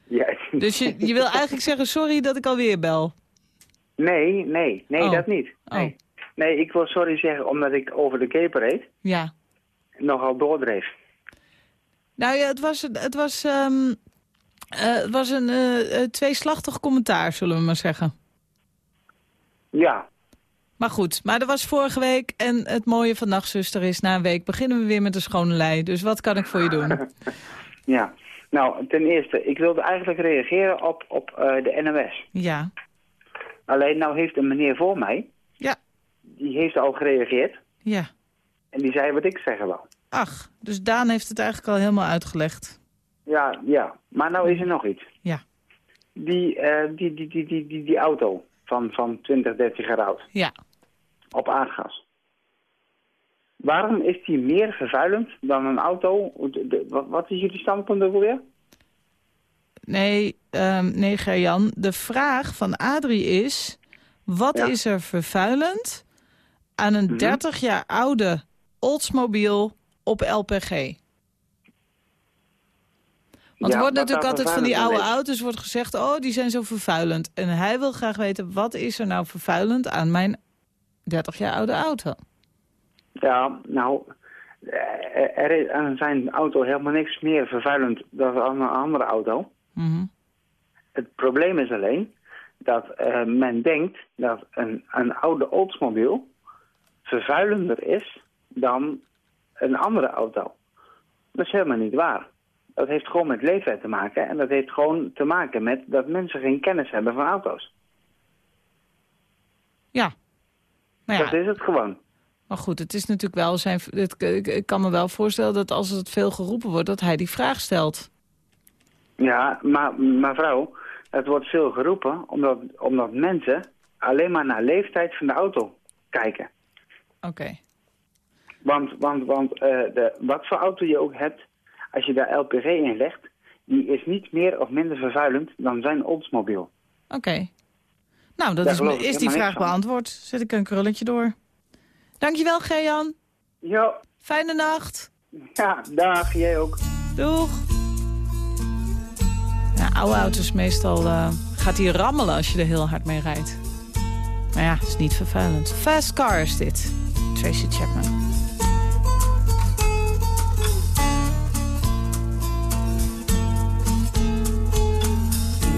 Ja. Dus je, je wil eigenlijk zeggen sorry dat ik alweer bel? Nee, nee, nee, dat niet. Oh. Nee. nee, ik wil sorry zeggen omdat ik over de keper reed. Ja. Nogal doordreef. Nou ja, het was, het was, um, uh, het was een uh, tweeslachtig commentaar, zullen we maar zeggen. Ja. Maar goed, maar dat was vorige week. En het mooie van Nachtzuster is, na een week beginnen we weer met de schone lei. Dus wat kan ik voor je doen? ja, nou, ten eerste, ik wilde eigenlijk reageren op, op uh, de NOS. Ja. Alleen nou heeft een meneer voor mij... Ja. Die heeft al gereageerd. Ja. En die zei wat ik zeggen wou. Ach, dus Daan heeft het eigenlijk al helemaal uitgelegd. Ja, ja. Maar nou is er nog iets. Ja. Die, uh, die, die, die, die, die, die auto van, van 20, 30 jaar oud. Ja. Op aardgas. Waarom is die meer vervuilend dan een auto? De, wat, wat, is jullie standpunt ook weer? Nee, um, nee Gerjan. De vraag van Adrie is... Wat is er vervuilend aan een 30 mhm. jaar oude Oldsmobile op LPG? Want er wordt natuurlijk altijd van die oude auto's wordt gezegd... oh, die zijn zo vervuilend. En hij wil graag weten, wat is er nou vervuilend aan mijn 30 jaar oude auto? Ja, nou, eh, er is aan zijn auto helemaal niks meer vervuilend dan aan een andere auto. Mhm. Het probleem is alleen dat uh, men denkt dat een, een oude Oldsmobile vervuilender is dan een andere auto. Dat is helemaal niet waar. Dat heeft gewoon met leeftijd te maken. En dat heeft gewoon te maken met dat mensen geen kennis hebben van auto's. Ja. ja. Dat is het gewoon. Maar goed, het is natuurlijk wel zijn... Het, ik kan me wel voorstellen dat als het veel geroepen wordt... dat hij die vraag stelt. Ja, maar mevrouw, het wordt veel geroepen... omdat, omdat mensen alleen maar naar leeftijd van de auto kijken. Oké. Want, want, want uh, de, wat voor auto je ook hebt, als je daar LPG in legt, die is niet meer of minder vervuilend dan zijn Oldsmobile. Oké. Nou, dat is, is die vraag beantwoord. Zet ik een krulletje door. Dankjewel, Gerjan. Ja. Fijne nacht. Ja, dag. Jij ook. Doeg. Ja, oude auto's meestal uh, gaat hij rammelen als je er heel hard mee rijdt. Maar ja, het is niet vervuilend. Fast car is dit. Tracy Chapman.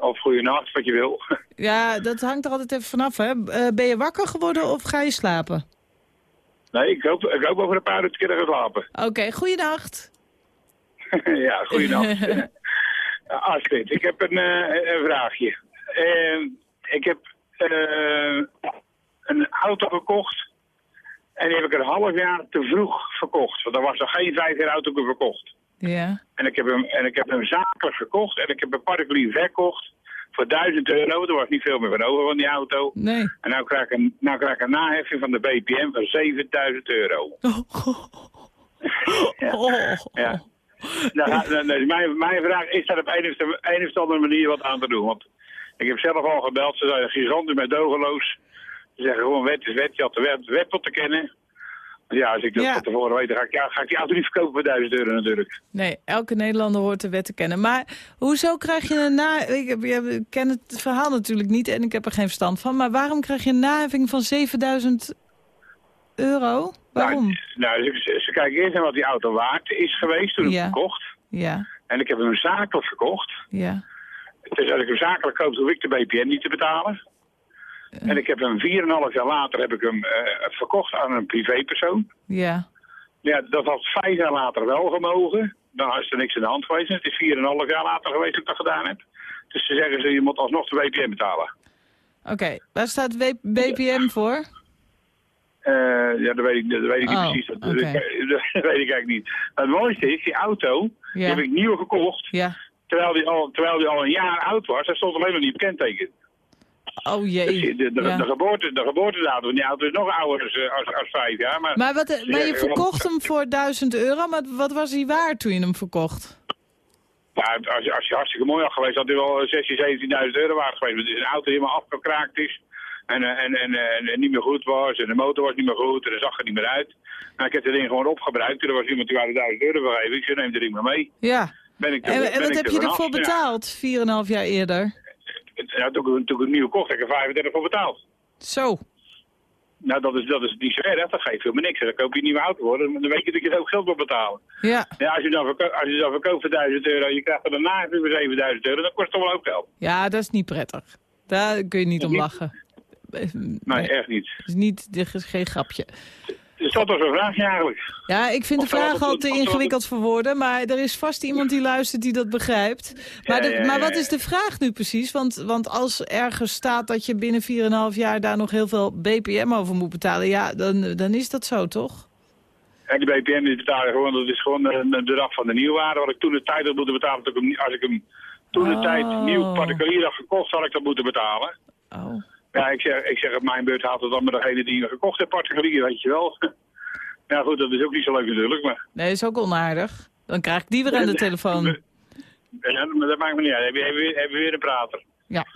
Of goedenacht, wat je wil. Ja, dat hangt er altijd even vanaf, hè. Eh, ben je wakker geworden of ga je slapen? Nee, ik hoop, ik hoop over een paar uur te kunnen slapen. Oké, goeienacht. ja, goedenacht. Uh, Astrid, ik heb een, eh, een vraagje. Eh, ik heb eh, een auto gekocht en die heb ik een half jaar te vroeg verkocht. Want er was nog geen vijf jaar auto verkocht. Ja. En ik heb hem, en ik heb hem zakelijk verkocht en ik heb een particulier verkocht voor 1000 euro. Er was niet veel meer van over van die auto. Nee. En nou krijg ik een, nou krijg ik een naheffing van de BPM van 7000 euro. Ja. Ja. Nou, nou, nou, mijn, mijn vraag is daar op een of, een of andere manier wat aan te doen. Want ik heb zelf al gebeld, ze zijn gigantisch met dogeloos. Ze zeggen gewoon wet is wet, je had de wet, wet tot te kennen. Ja, als ik dat Ja. van tevoren weet, dan ga ik, ja, ga ik die auto niet verkopen voor 1000 euro natuurlijk. Nee, elke Nederlander hoort de wet te kennen. Maar hoezo krijg je een na... Ik, ken het verhaal natuurlijk niet en ik heb er geen verstand van. Maar waarom krijg je een naheffing van 7000 euro? Waarom? Nou, ze, ze kijken eerst naar wat die auto waard is geweest toen ik Ja. hem kocht. Ja, En ik heb hem zakelijk verkocht. ja. Dus als ik hem zakelijk koop, hoef ik de BPN niet te betalen. En ik heb hem 4,5 jaar later heb ik hem eh, verkocht aan een privépersoon. Ja, Ja, dat had vijf jaar later wel gemogen. Dan is er niks in de hand geweest. Het is 4,5 jaar later geweest dat ik dat gedaan heb. Dus ze zeggen ze, je moet alsnog de BPN betalen. oké. Waar staat W- BPM voor? Eh, ja, dat weet ik, dat weet ik niet Oh, precies. Dat, weet ik eigenlijk niet. Maar het mooiste is, die auto, die Ja. heb ik nieuw gekocht. Ja. Terwijl die, al, terwijl die al een jaar oud was. Hij stond alleen nog niet op kenteken. Oh Dus jee. de, de, Ja. de, geboorte, de geboortedatum van die auto is nog ouder als, eh, als, als vijf jaar. Maar, Maar, wat, maar je verkocht hem voor 1000 euro, maar wat was hij waard toen je hem verkocht? Ja, als, je- als je hartstikke mooi had geweest, had hij wel 16.000, 17.000 euro waard geweest. Maar het is een auto die helemaal afgekraakt is. En, eh, en, en, eh, en niet meer goed was. En de motor was niet meer goed. En de zag er niet meer uit. Nou, ik heb het ding gewoon opgebruikt. En er was iemand die er 1000 euro geven. Ik zei, neem het ding maar mee. Ja. Ben ik er- En, ben en wat heb er je ervoor betaald, 4,5 jaar eerder? Ja, toen, toen ik het nieuw kocht, heb ik er 35 voor betaald. Zo. Nou, dat is, dat is niet zo erg. Dat geeft helemaal niks. Dan koop je een nieuwe auto hoor. Dan weet je dat je er ook geld moet betalen. Ja. Ja, als je dan, als je dan verkoopt voor 1000 euro je krijgt er daarna weer 7000 euro, dan kost het toch wel ook geld. Ja, dat is niet prettig. Daar kun je niet om Niet? lachen. Nee, echt niet. Het is niet, dit is geen grapje. Dus dat was een vraagje eigenlijk. Ja, ik vind de Of vraag al te ingewikkeld voor woorden, maar er is vast iemand die luistert die dat begrijpt. Maar, Ja, de- ja, maar wat is de vraag nu precies? Want, want als ergens staat dat je binnen 4,5 jaar daar nog heel veel BPM over moet betalen, ja, dan, dan is dat zo, toch? En de BPM die betaal je gewoon, dat is gewoon de, de dag van de nieuwwaarde. Wat ik toen de tijd had moeten betalen, als ik hem toen de Oh. tijd nieuw particulier had gekocht, had ik dat moeten betalen. Oh. Ja, ik zeg, ik zeg op mijn beurt haalt het dan met degene die hem gekocht heeft particulier, weet je wel. Ja goed, dat is ook niet zo leuk natuurlijk, maar Nee, is ook onaardig. Dan krijg ik die weer aan de telefoon. ja, maar dat maakt me niet uit. Heb je, heb je, heb je weer een prater. Ja.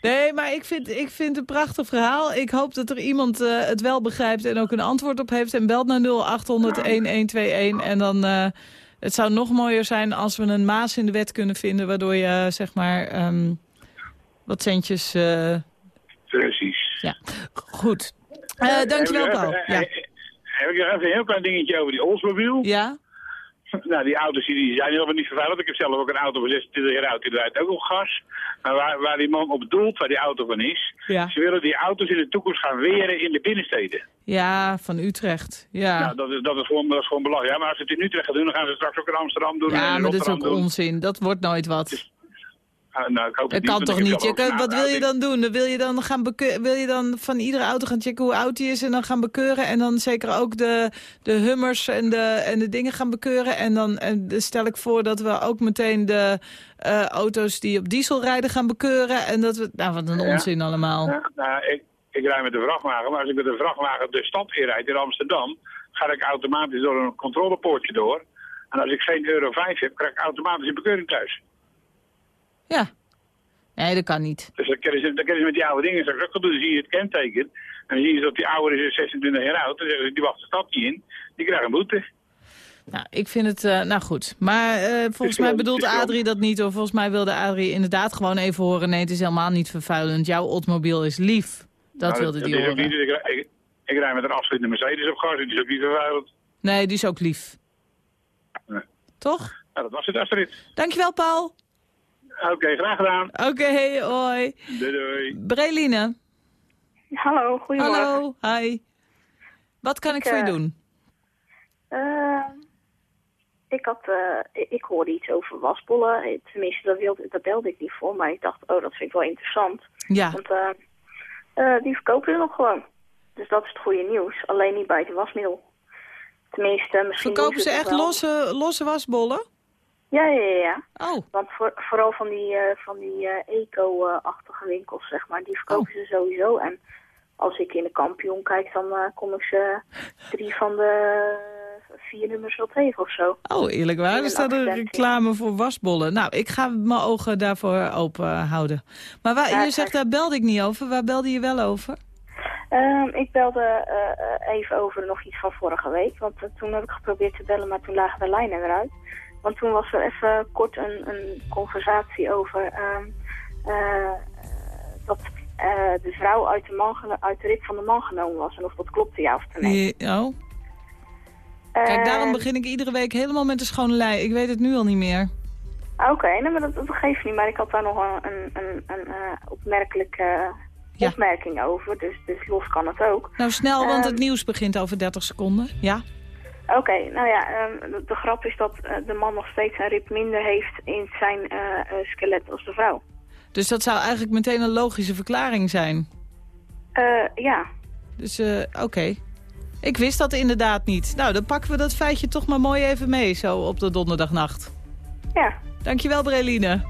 Nee, maar ik vind, ik vind het een prachtig verhaal. Ik hoop dat er iemand eh, het wel begrijpt en ook een antwoord op heeft. En belt naar 0800-1121. En dan, eh, het zou nog mooier zijn als we een maas in de wet kunnen vinden... waardoor je, eh, zeg maar, ehm, wat centjes... ja, goed. Eh, dankjewel, Paul. Ja. Heb ik nog even een heel klein dingetje over die Oldsmobile? Ja? Nou, die auto's die, zijn helemaal niet vervuilend. Ik heb zelf ook een auto van 26 jaar oud, die draait ook op gas. Maar waar, waar die man op doelt, waar die auto van is... Ja. Ze willen die auto's in de toekomst gaan weren in de binnensteden. ja, van Utrecht. Ja, Nou, dat is, dat is gewoon, dat is gewoon belachelijk. Ja, maar als ze het in Utrecht gaan doen, dan gaan ze straks ook in Amsterdam doen. en ja in maar dat is ook doen. onzin. Dat wordt nooit wat. Nou, ik hoop Dat het kan toch niet? Je kan, een wat wil je dan doen? Dan wil je dan, gaan wil je dan van iedere auto gaan checken hoe oud die is... en dan gaan bekeuren en dan zeker ook de, de hummers en de, en de dingen gaan bekeuren. En dan en stel ik voor dat we ook meteen de eh, auto's die op diesel rijden gaan bekeuren. En dat we... Nou, wat een Ja. onzin allemaal. Ja, nou, ik, ik rijd met de vrachtwagen, maar als ik met de vrachtwagen de stad inrijd in Amsterdam, ga ik automatisch door een controlepoortje door. En als ik geen euro 5 heb, krijg ik automatisch een bekeuring thuis. Ja. Nee, dat kan niet. Dus dan kunnen ze, dan kunnen ze met die oude dingen doen. Dan zie je het kenteken. En dan zie je dat die oude is 26 jaar oud. Dan zeggen ze, die wacht de stad niet in. Die krijgen een boete. Nou, ik vind het... eh, nou goed. Maar eh, volgens mij bedoelt Adrie dat niet. Of volgens mij wilde Adrie inderdaad gewoon even horen... nee, het is helemaal niet vervuilend. Jouw automobiel is lief. Dat Nou, wilde dat die horen. niet, ik, ik, ik rijd met een afsluitende Mercedes op gas. en Die is ook niet vervuilend. Nee, die is ook lief. Nee. Toch? Nou, dat was het, Astrid. Dankjewel, Paul. Oké, graag gedaan. Oké, hoi. Doei, doei. Breline. Hallo, goedemorgen. Hallo, hi. Wat kan ik, Ik, voor je eh, doen? Eh, ik, had, eh, ik- hoorde iets over wasbollen. Tenminste, dat, wilde, dat belde ik niet voor. Maar ik dacht, oh, dat vind ik wel interessant. Ja. Want eh, eh, die verkopen ze nog gewoon. Dus dat is het goede nieuws. Alleen niet bij de wasmiddel. Tenminste, misschien... Verkopen ze het echt wel. losse, losse wasbollen? Ja, ja, ja. Oh. Want voor, vooral van die, eh, van die eh, eco-achtige winkels, zeg maar, die verkopen ze sowieso. En als ik in de kampioen kijk, dan eh, kom ik ze drie van de vier nummers wel tegen of zo. Oh, eerlijk waar. Er een staat een reclame voor wasbollen. Nou, ik ga mijn ogen daarvoor open houden. Maar waar, Ja, je zegt, daar belde ik niet over. Waar belde je wel over? Ehm, ik belde even over nog iets van vorige week. Want toen heb ik geprobeerd te bellen, maar toen lagen de lijnen eruit. Want toen was er even kort een, een conversatie over ehm, eh, dat eh, de vrouw uit de, man uit de van de man genomen was. En of dat klopte, ja of nee. Je- oh. Kijk, daarom Eh, begin ik iedere week helemaal met de schone lei. Ik weet het nu al niet meer. Oké, nee, maar dat, dat geeft niet. Maar ik had daar nog een, een, een, opmerkelijke opmerking over. Dus, dus los kan het ook. Nou, snel, want Ehm, het nieuws begint over 30 seconden. Ja? Oké, nou ja, ehm, de, de grap is dat eh, de man nog steeds een rib minder heeft in zijn eh, eh, skelet als de vrouw. Dus dat zou eigenlijk meteen een logische verklaring zijn. Eh, ja, Dus, oké. Ik wist dat inderdaad niet. Nou, dan pakken we dat feitje toch maar mooi even mee, zo op de donderdagnacht. ja, Dankjewel, Breline.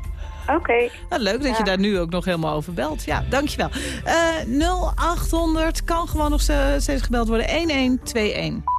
oké. Nou, leuk dat je daar nu ook nog helemaal over belt. Ja, dankjewel. Eh 0800 kan gewoon nog steeds gebeld worden. 1121.